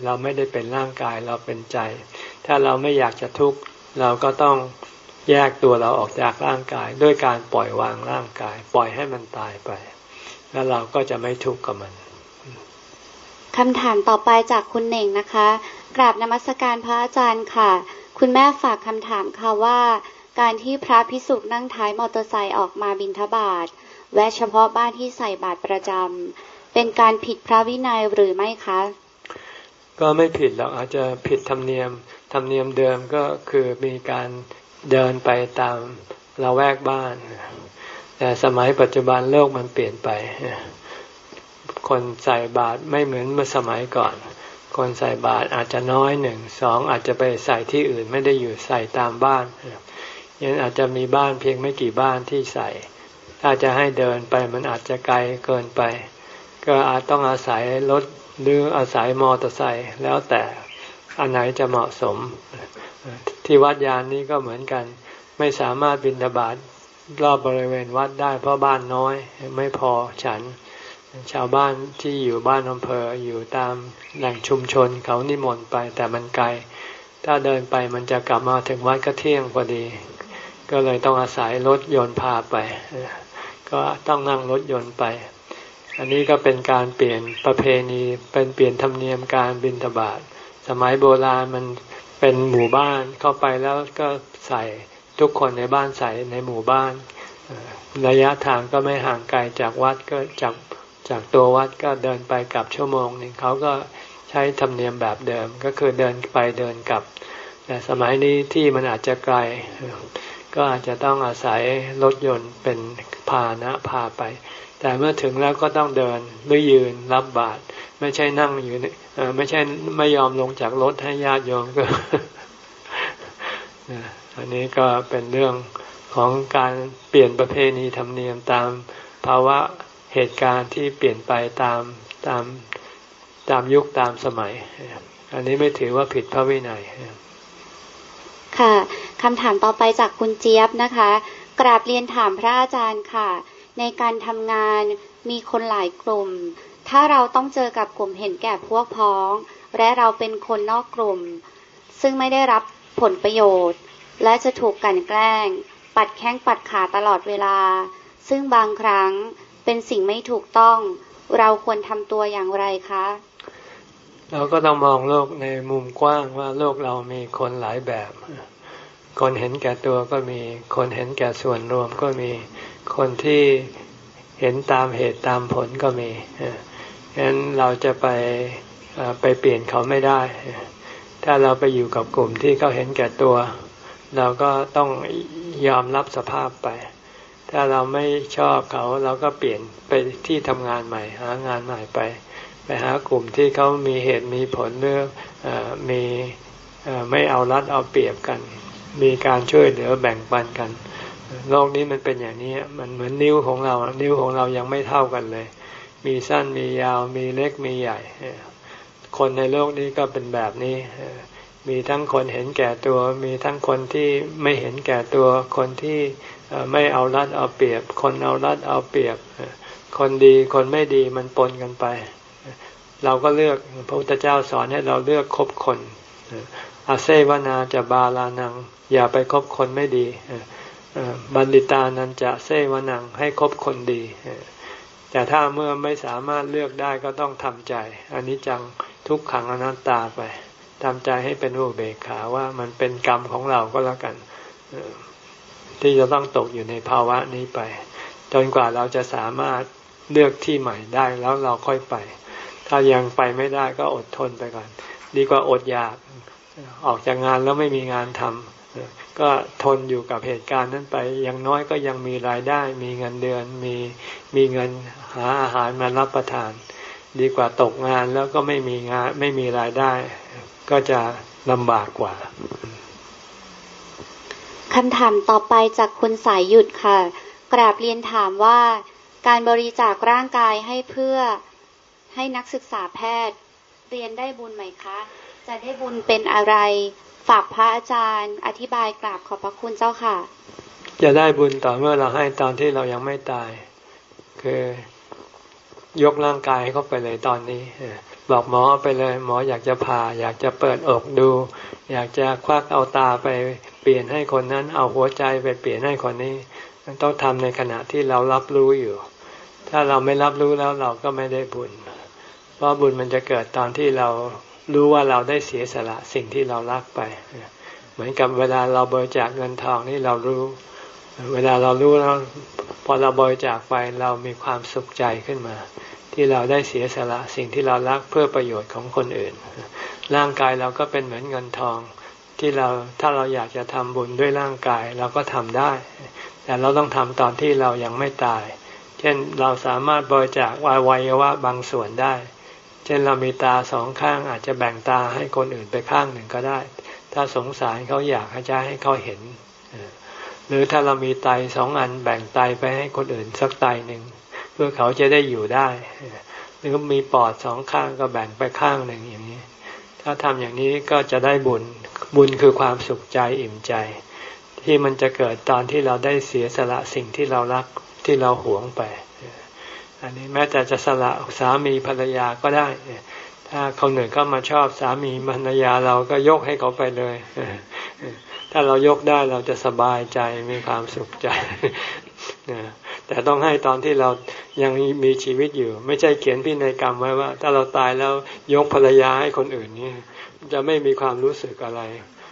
เราไม่ได้เป็นร่างกายเราเป็นใจ ถ้าเราไม่อยากจะทุกข์เราก็ต้อง แยกตัวเราออกจากร่างกาย ด้วยการปล่อยวางร่างกาย ปล่อยให้มันตายไป แล้วเราก็จะไม่ทุกข์กับมันคำถามต่อไปจากคุณเน่งนะคะ กราบนมัสการพระอาจารย์ค่ะ คุณแม่ฝากคำถามค่ะว่า การที่พระพิสุนั่งท้ายมอเตอร์ไซค์ออกมาบินทบาทแวะเฉพาะบ้านที่ใส่บาตรประจำเป็นการผิดพระวินัยหรือไม่คะ ก็ไม่ผิดหรอกอาจจะผิดธรรมเนียมธรรมเนียมเดิมก็คือมีการ เดินไปตามละแวกบ้าน แต่สมัยปัจจุบันโลกมันเปลี่ยนไป คนใส่บาตรไม่เหมือนเมื่อสมัยก่อน คนใส่บาตรอาจจะน้อยหนึ่งสองอาจจะไปใส่ที่อื่นไม่ได้อยู่ใส่ตามบ้านยังอาจจะมีบ้านเพียงไม่กี่บ้านที่ใส่ ถ้าจะให้เดินไปมันอาจจะไกลเกินไป ก็อาจต้องอาศัยรถหรืออาศัยมอเตอร์ไซค์แล้วแต่อันไหนจะเหมาะสม ที่วัดยานนี้ก็เหมือนกัน ไม่สามารถบินทบาทรอบบริเวณวัดได้เพราะบ้านน้อย ไม่พอฉัน ชาวบ้านที่อยู่บ้านอำเภออยู่ตามแหล่งชุมชนเขานิมนต์ไปแต่มันไกล ถ้าเดินไปมันจะกลับมาถึงวัดก็เที่ยงพอดี ก็เลยต้องอาศัยรถยนต์พาไป ก็ต้องนั่งรถยนต์ไป อันนี้ก็เป็นการเปลี่ยนประเพณีเป็นเปลี่ยนธรรมเนียมการบินทบาทสมัยโบราณมัน เป็นหมู่บ้านเข้าไปแล้วก็ใส่ทุกคนในบ้านใส่ในหมู่บ้าน ระยะทางก็ไม่ห่างไกลจากวัดก็จากจากตัววัดก็เดินไปกลับชั่วโมงหนึ่งเขาก็ใช้ธรรมเนียมแบบเดิมก็คือเดินไปเดินกลับ แต่สมัยนี้ที่มันอาจจะไกล ก็อาจจะต้องอาศัยรถยนต์เป็นพานะพาไป แต่เมื่อถึงแล้วก็ต้องเดินหรือยืนรับบาตรไม่ใช่นั่งอยู่นี่ไม่ใช่ไม่ยอมลงจากรถให้ญาติโยมก็อันนี้ก็เป็นเรื่องของการเปลี่ยนประเพณีธรรมเนียมตามภาวะเหตุการณ์ที่เปลี่ยนไปตามตามตามยุคตามสมัย อันนี้ไม่ถือว่าผิดพระวินัย ค่ะคำถามต่อไปจากคุณเจี๊ยบนะคะ กราบเรียนถามพระอาจารย์ค่ะ ในการทำงานมีคนหลายกลุ่ม ถ้าเราต้องเจอกับกลุ่มเห็นแก่พวกพ้อง และเราเป็นคนนอกกลุ่ม ซึ่งไม่ได้รับผลประโยชน์ และจะถูกกันแกล้ง ปัดแข้งปัดขาตลอดเวลา ซึ่งบางครั้งเป็นสิ่งไม่ถูกต้อง เราควรทำตัวอย่างไรคะ เราก็ต้องมองโลกในมุมกว้างว่าโลกเรามีคนหลายแบบ คนเห็นแก่ตัวก็มี คนเห็นแก่ส่วนรวมก็มี คนที่เห็นตามเหตุตามผลก็มีฉะนั้นเราจะไปไปเปลี่ยนเขาไม่ได้ ถ้าเราไปอยู่กับกลุ่มที่เขาเห็นแก่ตัว เราก็ต้องยอมรับสภาพไป ถ้าเราไม่ชอบเขาเราก็เปลี่ยนไปที่ทำงานใหม่ หางานใหม่ไป ไปหากลุ่มที่เขามีเหตุมีผลเรื่องมีไม่เอารัดเอาเปรียบกัน มีการช่วยเหลือแบ่งปันกัน โลกนี้มันเป็นอย่างนี้ มันเหมือนนิ้วของเรา นิ้วของเรายังไม่เท่ากันเลย มีสั้นมียาว มีเล็กมีใหญ่ คนในโลกนี้ก็เป็นแบบนี้ มีทั้งคนเห็นแก่ตัว มีทั้งคนที่ไม่เห็นแก่ตัว คนที่ไม่เอารัดเอาเปรียบ คนเอารัดเอาเปรียบ คนดีคนไม่ดีมันปนกันไป เราก็เลือก พระพุทธเจ้าสอนให้เราเลือกคบคนอาเซวนาจะบาลานัง อย่าไปคบคนไม่ดี บัณฑิตานันจะเซวนังให้คบคนดี แต่ถ้าเมื่อไม่สามารถเลือกได้ก็ต้องทำใจ อันนี้จังทุกขังอนัตตาไปทำใจให้เป็นอุเบกขาว่ามันเป็นกรรมของเราก็แล้วกัน ที่จะต้องตกอยู่ในภาวะนี้ไป จนกว่าเราจะสามารถเลือกที่ใหม่ได้แล้วเราค่อยไป ถ้ายังไปไม่ได้ก็อดทนไปก่อน ดีกว่าอดอยากออกจากงานแล้วไม่มีงานทำ ก็ทนอยู่กับเหตุการณ์นั้นไป อย่างน้อยก็ยังมีรายได้ มีเงินเดือน มีมีเงินหาอาหารมารับประทาน ดีกว่าตกงานแล้วก็ไม่มีงานไม่มีรายได้ ก็จะลำบากกว่าคำถามต่อไปจากคุณสายหยุดค่ะ กราบเรียนถามว่า การบริจาคร่างกายให้เพื่อให้นักศึกษาแพทย์ เรียนได้บุญไหมคะ จะได้บุญเป็นอะไร ฝากพระอาจารย์อธิบายกราบขอบพระคุณเจ้าค่ะ จะได้บุญต่อเมื่อเราให้ตอนที่เรายังไม่ตาย คือยกร่างกายให้เขาไปเลยตอนนี้บอกหมอไปเลยหมออยากจะผ่า อยากจะเปิดอกดู อยากจะควักเอาตาไปเปลี่ยนให้คนนั้น เอาหัวใจไปเปลี่ยนให้คนนี้ต้องทำในขณะที่เรารับรู้อยู่ ถ้าเราไม่รับรู้แล้วเราก็ไม่ได้บุญ เพราะบุญมันจะเกิดตอนที่เรา รู้ว่าเราได้เสียสละสิ่งที่เรารักไป เหมือนกับเวลาเราบริจาคเงินทองนี่เรารู้ เวลาเรารู้แล้วพอเราบริจาคไปเรามีความสุขใจขึ้นมา ที่เราได้เสียสละสิ่งที่เรารักเพื่อประโยชน์ของคนอื่น ร่างกายเราก็เป็นเหมือนเงินทอง ที่เราถ้าเราอยากจะทำบุญด้วยร่างกายเราก็ทำได้ แต่เราต้องทำตอนที่เรายังไม่ตาย เช่นเราสามารถบริจาควัยวะบางส่วนได้ เช่นเรามีตาสองข้างอาจจะแบ่งตาให้คนอื่นไปข้างหนึ่งก็ได้ ถ้าสงสารเขาอยากจะให้เขาเห็น หรือถ้าเรามีไตสองอันแบ่งไตไปให้คนอื่นสักไตหนึ่งเพื่อเขาจะได้อยู่ได้ หรือมีปอดสองข้างก็แบ่งไปข้างหนึ่งอย่างนี้ ถ้าทำอย่างนี้ก็จะได้บุญบุญคือความสุขใจอิ่มใจ ที่มันจะเกิดตอนที่เราได้เสียสละสิ่งที่เรารักที่เราหวงไป อันนี้แม้แต่จะสละสามีภรรยาก็ได้ ถ้าคนหนึ่งก็มาชอบสามีภรรยาเราก็ยกให้เขาไปเลย ถ้าเรายกได้เราจะสบายใจมีความสุขใจแต่ต้องให้ตอนที่เรายังมีชีวิตอยู่ ไม่ใช่เขียนพินัยกรรมไว้ว่า ถ้าเราตายแล้วยกภรรยาให้คนอื่นนี่จะไม่มีความรู้สึกอะไร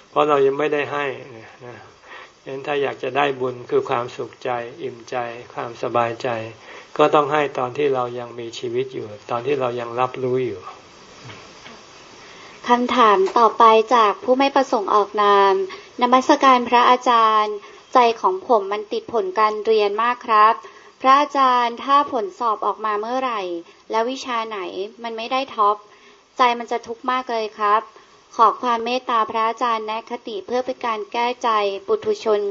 เพราะเรายังไม่ได้ให้นะฉะนั้นถ้าอยากจะได้บุญคือความสุขใจ อิ่มใจ ความสบายใจ ก็ต้องให้ตอนที่เรายังมีชีวิตอยู่ ตอนที่เรายังรับรู้อยู่คำถามต่อไปจากผู้ไม่ประสงค์ออกนามนมัสการพระอาจารย์ ใจของผมมันติดผลการเรียนมากครับ พระอาจารย์ถ้าผลสอบออกมาเมื่อไหร่ แล้ววิชาไหนมันไม่ได้ท็อป ใจมันจะทุกข์มากเลยครับ ขอความเมตตาพระอาจารย์แนะคติเพื่อเป็นการแก้ใจปุถุชน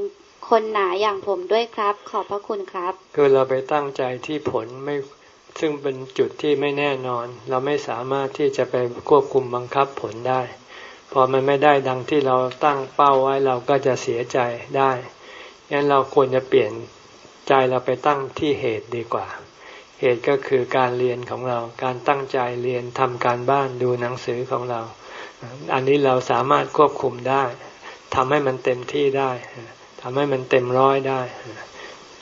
คนหนาอย่างผมด้วยครับ ขอบพระคุณครับ คือเราไปตั้งใจที่ผลไม่ซึ่งเป็นจุดที่ไม่แน่นอน เราไม่สามารถที่จะไปควบคุมบังคับผลได้ พอมันไม่ได้ดังที่เราตั้งเป้าไว้เราก็จะเสียใจได้งั้นเราควรจะเปลี่ยนใจเราไปตั้งที่เหตุดีกว่า เหตุก็คือการเรียนของเรา การตั้งใจเรียนทำการบ้านดูหนังสือของเรา อันนี้เราสามารถควบคุมได้ทำให้มันเต็มที่ได้ ทำให้มันเต็มร้อยได้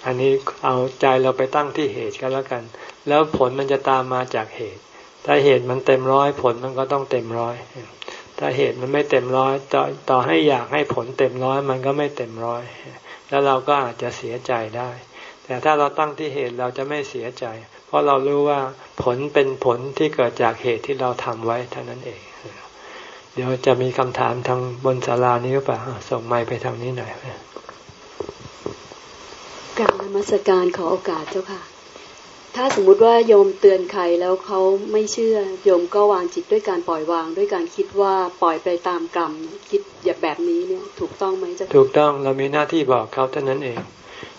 อันนี้เอาใจเราไปตั้งที่เหตุก็แล้วกัน แล้วผลมันจะตามมาจากเหตุ ถ้าเหตุมันเต็มร้อยผลมันก็ต้องเต็มร้อยถ้าเหตุมันไม่เต็มร้อยต่อต่อให้อยากให้ผลเต็มร้อยมันก็ไม่เต็มร้อย แล้วเราก็อาจจะเสียใจได้ แต่ถ้าเราตั้งที่เหตุเราจะไม่เสียใจ เพราะเรารู้ว่าผลเป็นผลที่เกิดจากเหตุที่เราทำไว้เท่านั้นเอง เดี๋ยวจะมีคำถามทางบนศาลานี้หรือเปล่าส่งไม้ไปทางนี้หน่อย กราบนมัสการขอโอกาสเจ้าค่ะ ถ้าสมมุติว่าโยมเตือนใครแล้วเขาไม่เชื่อ โยมก็วางจิตด้วยการปล่อยวางด้วยการคิดว่าปล่อยไปตามกรรม คิดอย่าแบบนี้เนี่ย ถูกต้องไหมเจ้าถูกต้องเรามีหน้าที่บอกเขาเท่านั้นเอง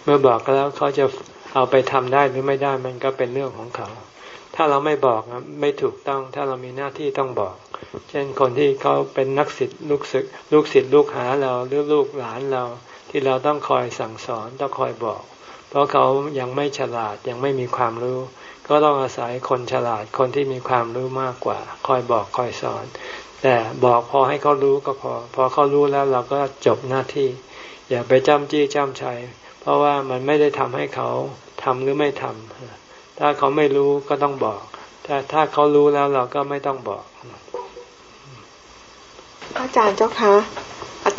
เมื่อบอกแล้วเขาจะเอาไปทำได้หรือไม่ได้มันก็เป็นเรื่องของเขา ถ้าเราไม่บอกไม่ถูกต้อง ถ้าเรามีหน้าที่ต้องบอก เช่นคนที่เขาเป็นนักศิษย์ลูกศิษย์ลูกศิษย์ลูกหาเราหรือลูกหลานเรา ที่เราต้องคอยสั่งสอนต้องคอยบอก เพราะเขายังไม่ฉลาดยังไม่มีความรู้ ก็ต้องอาศัยคนฉลาดคนที่มีความรู้มากกว่า คอยบอกคอยสอน แต่บอกพอให้เขารู้ก็พอ พอเขารู้แล้วเราก็จบหน้าที่ อย่าไปจ้ำจี้จ้ำชัยเพราะว่ามันไม่ได้ทำให้เขาทำหรือไม่ทำถ้าเขาไม่รู้ก็ต้องบอกถ้าถ้าเขารู้แล้วเราก็ไม่ต้องบอกอาจารย์เจ้าคะ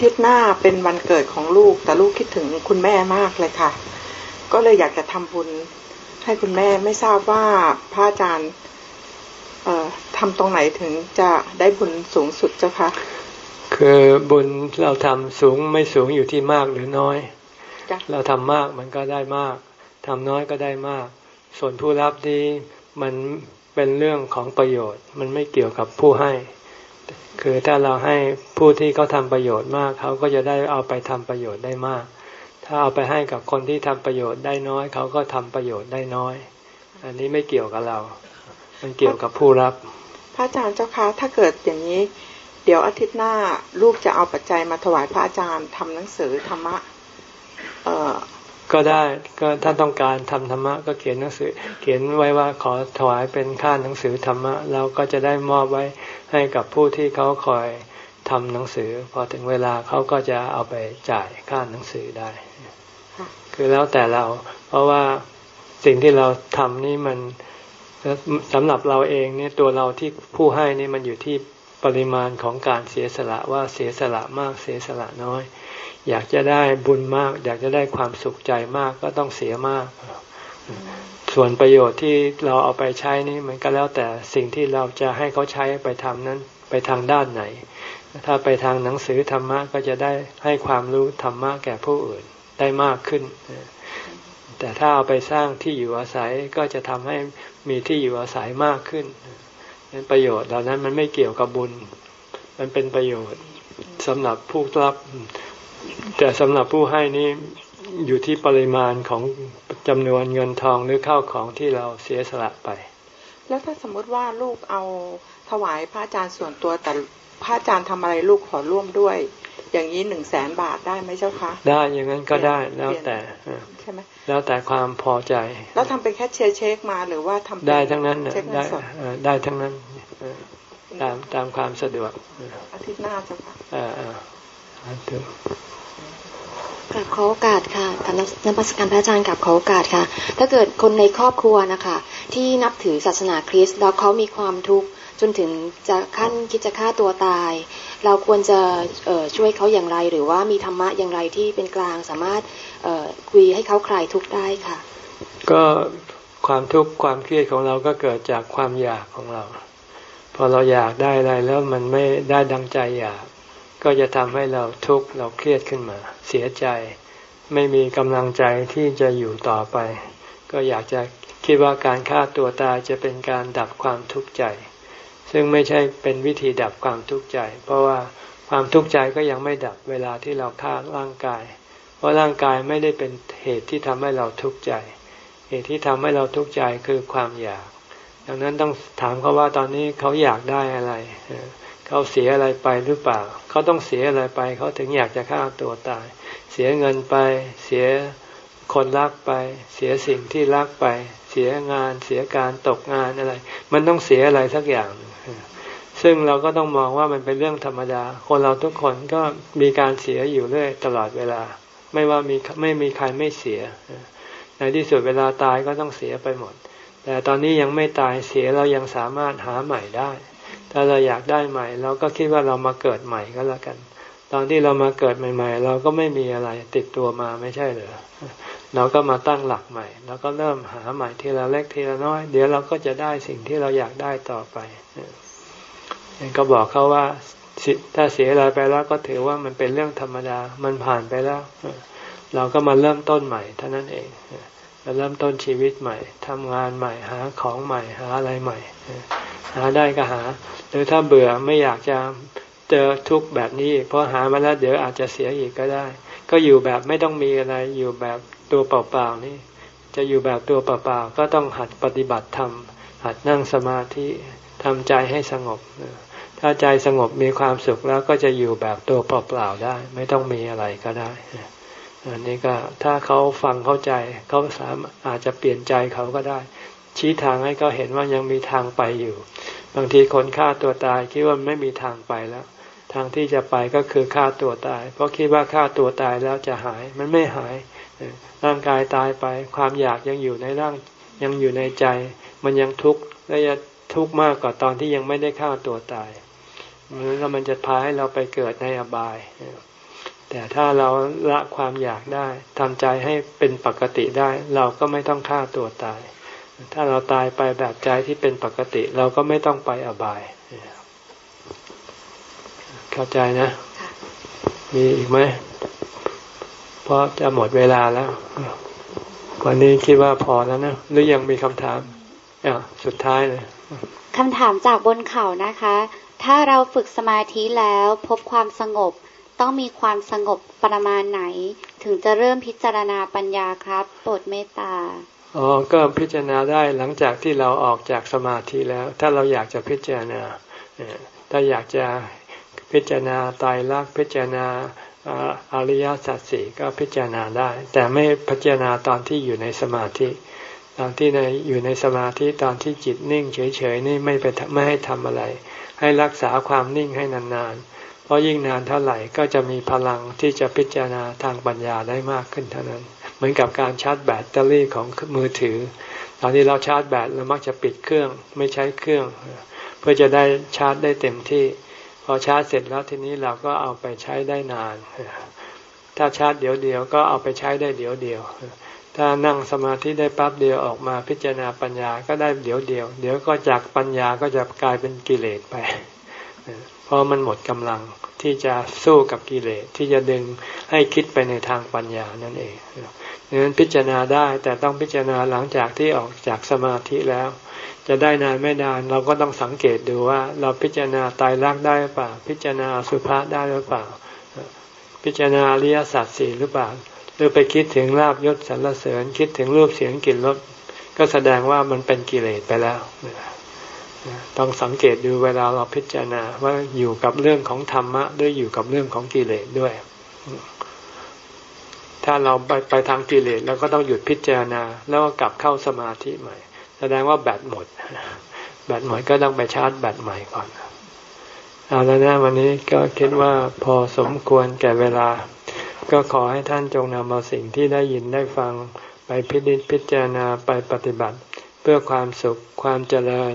ทิตย์หน้าเป็นวันเกิดของลูก แต่ลูกคิดถึงคุณแม่มากเลยค่ะ ก็เลยอยากจะทำบุญให้คุณแม่ไม่ทราบว่าพระอาจารย์เอ่อทำตรงไหนถึงจะได้บุญสูงสุดเจ้าคะคือบุญเราทำสูงไม่สูงอยู่ที่มากหรือน้อย เราทำมากมันก็ได้มากทำน้อยก็ได้มาก ส่วนผู้รับนี้มันเป็นเรื่องของประโยชน์ มันไม่เกี่ยวกับผู้ให้ คือถ้าเราให้ผู้ที่เขาทาประโยชน์มากเขาก็จะได้เอาไปทำประโยชน์ได้มาก ถ้าเอาไปให้กับคนที่ทำประโยชน์ได้น้อย เขาก็ทำประโยชน์ได้น้อย อันนี้ไม่เกี่ยวกับเรา มันเกี่ยวกับผู้รับ พระอาจารย์เจ้าคะถ้าเกิดอย่างนี้ เดี๋ยวอาทิตย์หน้าลูกจะเอาปัจจัยมาถวายพระอาจารย์ทำหนังสือธรรมะ เอ่อ ก็ได้ก็ถ้าต้องการทำธรรมะก็เขียนหนังสือ เขียนไว้ว่าขอถวายเป็นค่าหนังสือธรรมะเราก็จะได้มอบไว้ให้กับผู้ที่เขาคอยทำหนังสือ พอถึงเวลาเขาก็จะเอาไปจ่ายค่าหนังสือได้ คือแล้วแต่เรา เพราะว่าสิ่งที่เราทำนี่มันสำหรับเราเองเนี่ยตัวเราที่ผู้ให้นี่มันอยู่ที่ปริมาณของการเสียสละว่าเสียสละมากเสียสละน้อย อยากจะได้บุญมาก อยากจะได้ความสุขใจมากก็ต้องเสียมาก ส่วนประโยชน์ที่เราเอาไปใช้นี่มันก็แล้วแต่สิ่งที่เราจะให้เขาใช้ไปทำนั้นไปทางด้านไหน ถ้าไปทางหนังสือธรรมะก็จะได้ให้ความรู้ธรรมะแก่ผู้อื่นได้มากขึ้น แต่ถ้าเอาไปสร้างที่อยู่อาศัยก็จะทำให้มีที่อยู่อาศัยมากขึ้นนั้นประโยชน์เหล่านั้นมันไม่เกี่ยวกับบุญ มันเป็นประโยชน์สำหรับผู้รับ แต่สำหรับผู้ให้นี้อยู่ที่ปริมาณของจำนวนเงินทองหรือข้าวของที่เราเสียสละไป แล้วถ้าสมมติว่าลูกเอาถวายพระอาจารย์ส่วนตัวแต่พระอาจารย์ทำอะไรลูกขอร่วมด้วย อย่างนี้หนึ่งแสนบาทได้ไหมเจ้าคะ ได้อย่างนั้นก็ได้แล้วแต่ใช่ไหมแล้วแต่ความพอใจ แล้วทำเป็นแค่เช็คเช็คมาหรือว่าทำได้ทั้งนั้นได้ได้ทั้งนั้นตามตามความสะดวกอาทิตย์หน้าเจ้าค่ะ กับขอโอกาสค่ะการนับประการพระอาจารย์กับขอโอกาสค่ะ ถ้าเกิดคนในครอบครัวนะคะ ที่นับถือศาสนาคริสต์แล้วเขามีความทุกข์จนถึงจะขั้นคิดจะฆ่าตัวตาย เราควรจะช่วยเขาอย่างไร หรือว่ามีธรรมะอย่างไรที่เป็นกลางสามารถคุยให้เขาคลายทุกข์ได้ค่ะ ก็ความทุกข์ความเครียดของเราก็เกิดจากความอยากของเรา พอเราอยากได้อะไรแล้วมันไม่ได้ดังใจอยาก ก็จะทำให้เราทุกข์เราเครียดขึ้นมา เสียใจ ไม่มีกำลังใจที่จะอยู่ต่อไป ก็อยากจะคิดว่าการฆ่าตัวตายจะเป็นการดับความทุกข์ใจ ซึ่งไม่ใช่เป็นวิธีดับความทุกข์ใจ เพราะว่าความทุกข์ใจก็ยังไม่ดับเวลาที่เราฆ่าร่างกาย เพราะร่างกายไม่ได้เป็นเหตุที่ทำให้เราทุกข์ใจ เหตุที่ทำให้เราทุกข์ใจคือความอยาก ดังนั้นต้องถามเขาว่าตอนนี้เขาอยากได้อะไร เขาเสียอะไรไปหรือเปล่า เขาต้องเสียอะไรไป เขาถึงอยากจะฆ่าตัวตาย เสียเงินไป เสียคนรักไป เสียสิ่งที่รักไป เสียงาน เสียการตกงานอะไร มันต้องเสียอะไรสักอย่าง ซึ่งเราก็ต้องมองว่ามันเป็นเรื่องธรรมดา คนเราทุกคนก็มีการเสียอยู่เรื่อยตลอดเวลา ไม่ว่ามีไม่มีใครไม่เสีย ในที่สุดเวลาตายก็ต้องเสียไปหมด แต่ตอนนี้ยังไม่ตายเสียเรายังสามารถหาใหม่ได้ ถ้าเราอยากได้ใหม่ เราก็คิดว่าเรามาเกิดใหม่ก็แล้วกัน ตอนที่เรามาเกิดใหม่ ๆ เราก็ไม่มีอะไรติดตัวมาไม่ใช่เหรอเราก็มาตั้งหลักใหม่ แล้วก็เริ่มหาใหม่ทีละเล็กทีละน้อย เดี๋ยวเราก็จะได้สิ่งที่เราอยากได้ต่อไปก็บอกเขาว่าถ้าเสียอะไรไปแล้วก็ถือว่ามันเป็นเรื่องธรรมดา มันผ่านไปแล้ว เราก็มาเริ่มต้นใหม่เท่านั้นเอง จะเริ่มต้นชีวิตใหม่ทำงานใหม่หาของใหม่หาอะไรใหม่ หาได้ก็หา หรือถ้าเบื่อไม่อยากจะเจอทุกแบบนี้ เพราะหามาแล้วเดี๋ยวอาจจะเสียอีกก็ได้ ก็อยู่แบบไม่ต้องมีอะไรอยู่แบบตัวเปล่าๆนี่ จะอยู่แบบตัวเปล่าๆก็ต้องหัดปฏิบัติธรรมหัดนั่งสมาธิทำใจให้สงบ ถ้าใจสงบมีความสุขแล้วก็จะอยู่แบบตัวเปล่าๆได้ ไม่ต้องมีอะไรก็ได้ อันนี้ก็ถ้าเขาฟังเข้าใจเขาสามอาจจะเปลี่ยนใจเขาก็ได้ ชี้ทางให้เขาเห็นว่ายังมีทางไปอยู่ บางทีคนฆ่าตัวตายคิดว่าไม่มีทางไปแล้ว ทางที่จะไปก็คือฆ่าตัวตาย เพราะคิดว่าฆ่าตัวตายแล้วจะหายมันไม่หายร่างกายตายไป ความอยากยังอยู่ในร่างยังอยู่ในใจ มันยังทุกข์และจะทุกข์มากกว่าตอนที่ยังไม่ได้ฆ่าตัวตายแล้วมันจะพาให้เราไปเกิดในอบาย แต่ถ้าเราละความอยากได้ทำใจให้เป็นปกติได้ เราก็ไม่ต้องฆ่าตัวตาย ถ้าเราตายไปแบบใจที่เป็นปกติ เราก็ไม่ต้องไปอบาย เข้าใจนะ มีอีกไหมเพราะจะหมดเวลาแล้ว วันนี้คิดว่าพอแล้วนะ หรือยังมีคำถามอะสุดท้ายเลยคำถามจากบนเขานะคะ ถ้าเราฝึกสมาธิแล้วพบความสงบ ต้องมีความสงบประมาณไหน ถึงจะเริ่มพิจารณาปัญญาครับ โปรดเมตตาอ๋อก็พิจารณาได้หลังจากที่เราออกจากสมาธิแล้ว ถ้าเราอยากจะพิจารณาถ้าอยากจะพิจารณาตายรักพิจารณาอริยสัจสี่ก็พิจารณาได้ แต่ไม่พิจารณาตอนที่อยู่ในสมาธิ ตอนที่ในอยู่ในสมาธิตอนที่จิตนิ่ง เฉยๆนี่ไม่ไปไม่ให้ทำอะไร ให้รักษาความนิ่งให้นานๆ เพราะยิ่งนานเท่าไหร่ก็จะมีพลังที่จะพิจารณาทางปัญญาได้มากขึ้นเท่านั้น เหมือนกับการชาร์จแบตเตอรี่ของมือถือ ตอนที่เราชาร์จแบตเรามักจะปิดเครื่องไม่ใช้เครื่อง เพื่อจะได้ชาร์จได้เต็มที่ พอชาร์จเสร็จแล้วทีนี้เราก็เอาไปใช้ได้นาน ถ้าชาร์จเดี๋ยวเดียวก็เอาไปใช้ได้เดี๋ยวเดียวถ้านั่งสมาธิได้ปั๊บเดียวออกมาพิจารณาปัญญาก็ได้เดี๋ยวเดียว เดี๋ยวก็จากปัญญาก็จะกลายเป็นกิเลสไป เพราะมันหมดกำลังที่จะสู้กับกิเลสที่จะดึงให้คิดไปในทางปัญญานั่นเองดังนั้นพิจารณาได้แต่ต้องพิจารณาหลังจากที่ออกจากสมาธิแล้ว จะได้นานไม่นานเราก็ต้องสังเกตดูว่า เราพิจารณาตายรักได้หรือเปล่า พิจารณาสุภาษได้หรือเปล่า พิจารณาอริยสัจสี่หรือเปล่าหรือไปคิดถึงลาบยศสรรเสริญคิดถึงรูปเสียงกลิ่นรสก็แสดงว่ามันเป็นกิเลสไปแล้ว ต้องสังเกตดูเวลาเราพิจารณาว่าอยู่กับเรื่องของธรรมะ ด้วยอยู่กับเรื่องของกิเลสด้วย ถ้าเราไปไปทางกิเลสเราก็ต้องหยุดพิจารณา แล้วก็กลับเข้าสมาธิใหม่ แสดงว่าแบตหมด แบตหมดก็ต้องไปชาร์จแบตใหม่ก่อนเอาแล้วนะวันนี้ก็คิดว่าพอสมควรแก่เวลา ก็ขอให้ท่านจงนำเอาสิ่งที่ได้ยินได้ฟังไปพิจิตพิจารณาไปปฏิบัติ เพื่อความสุขความเจริญ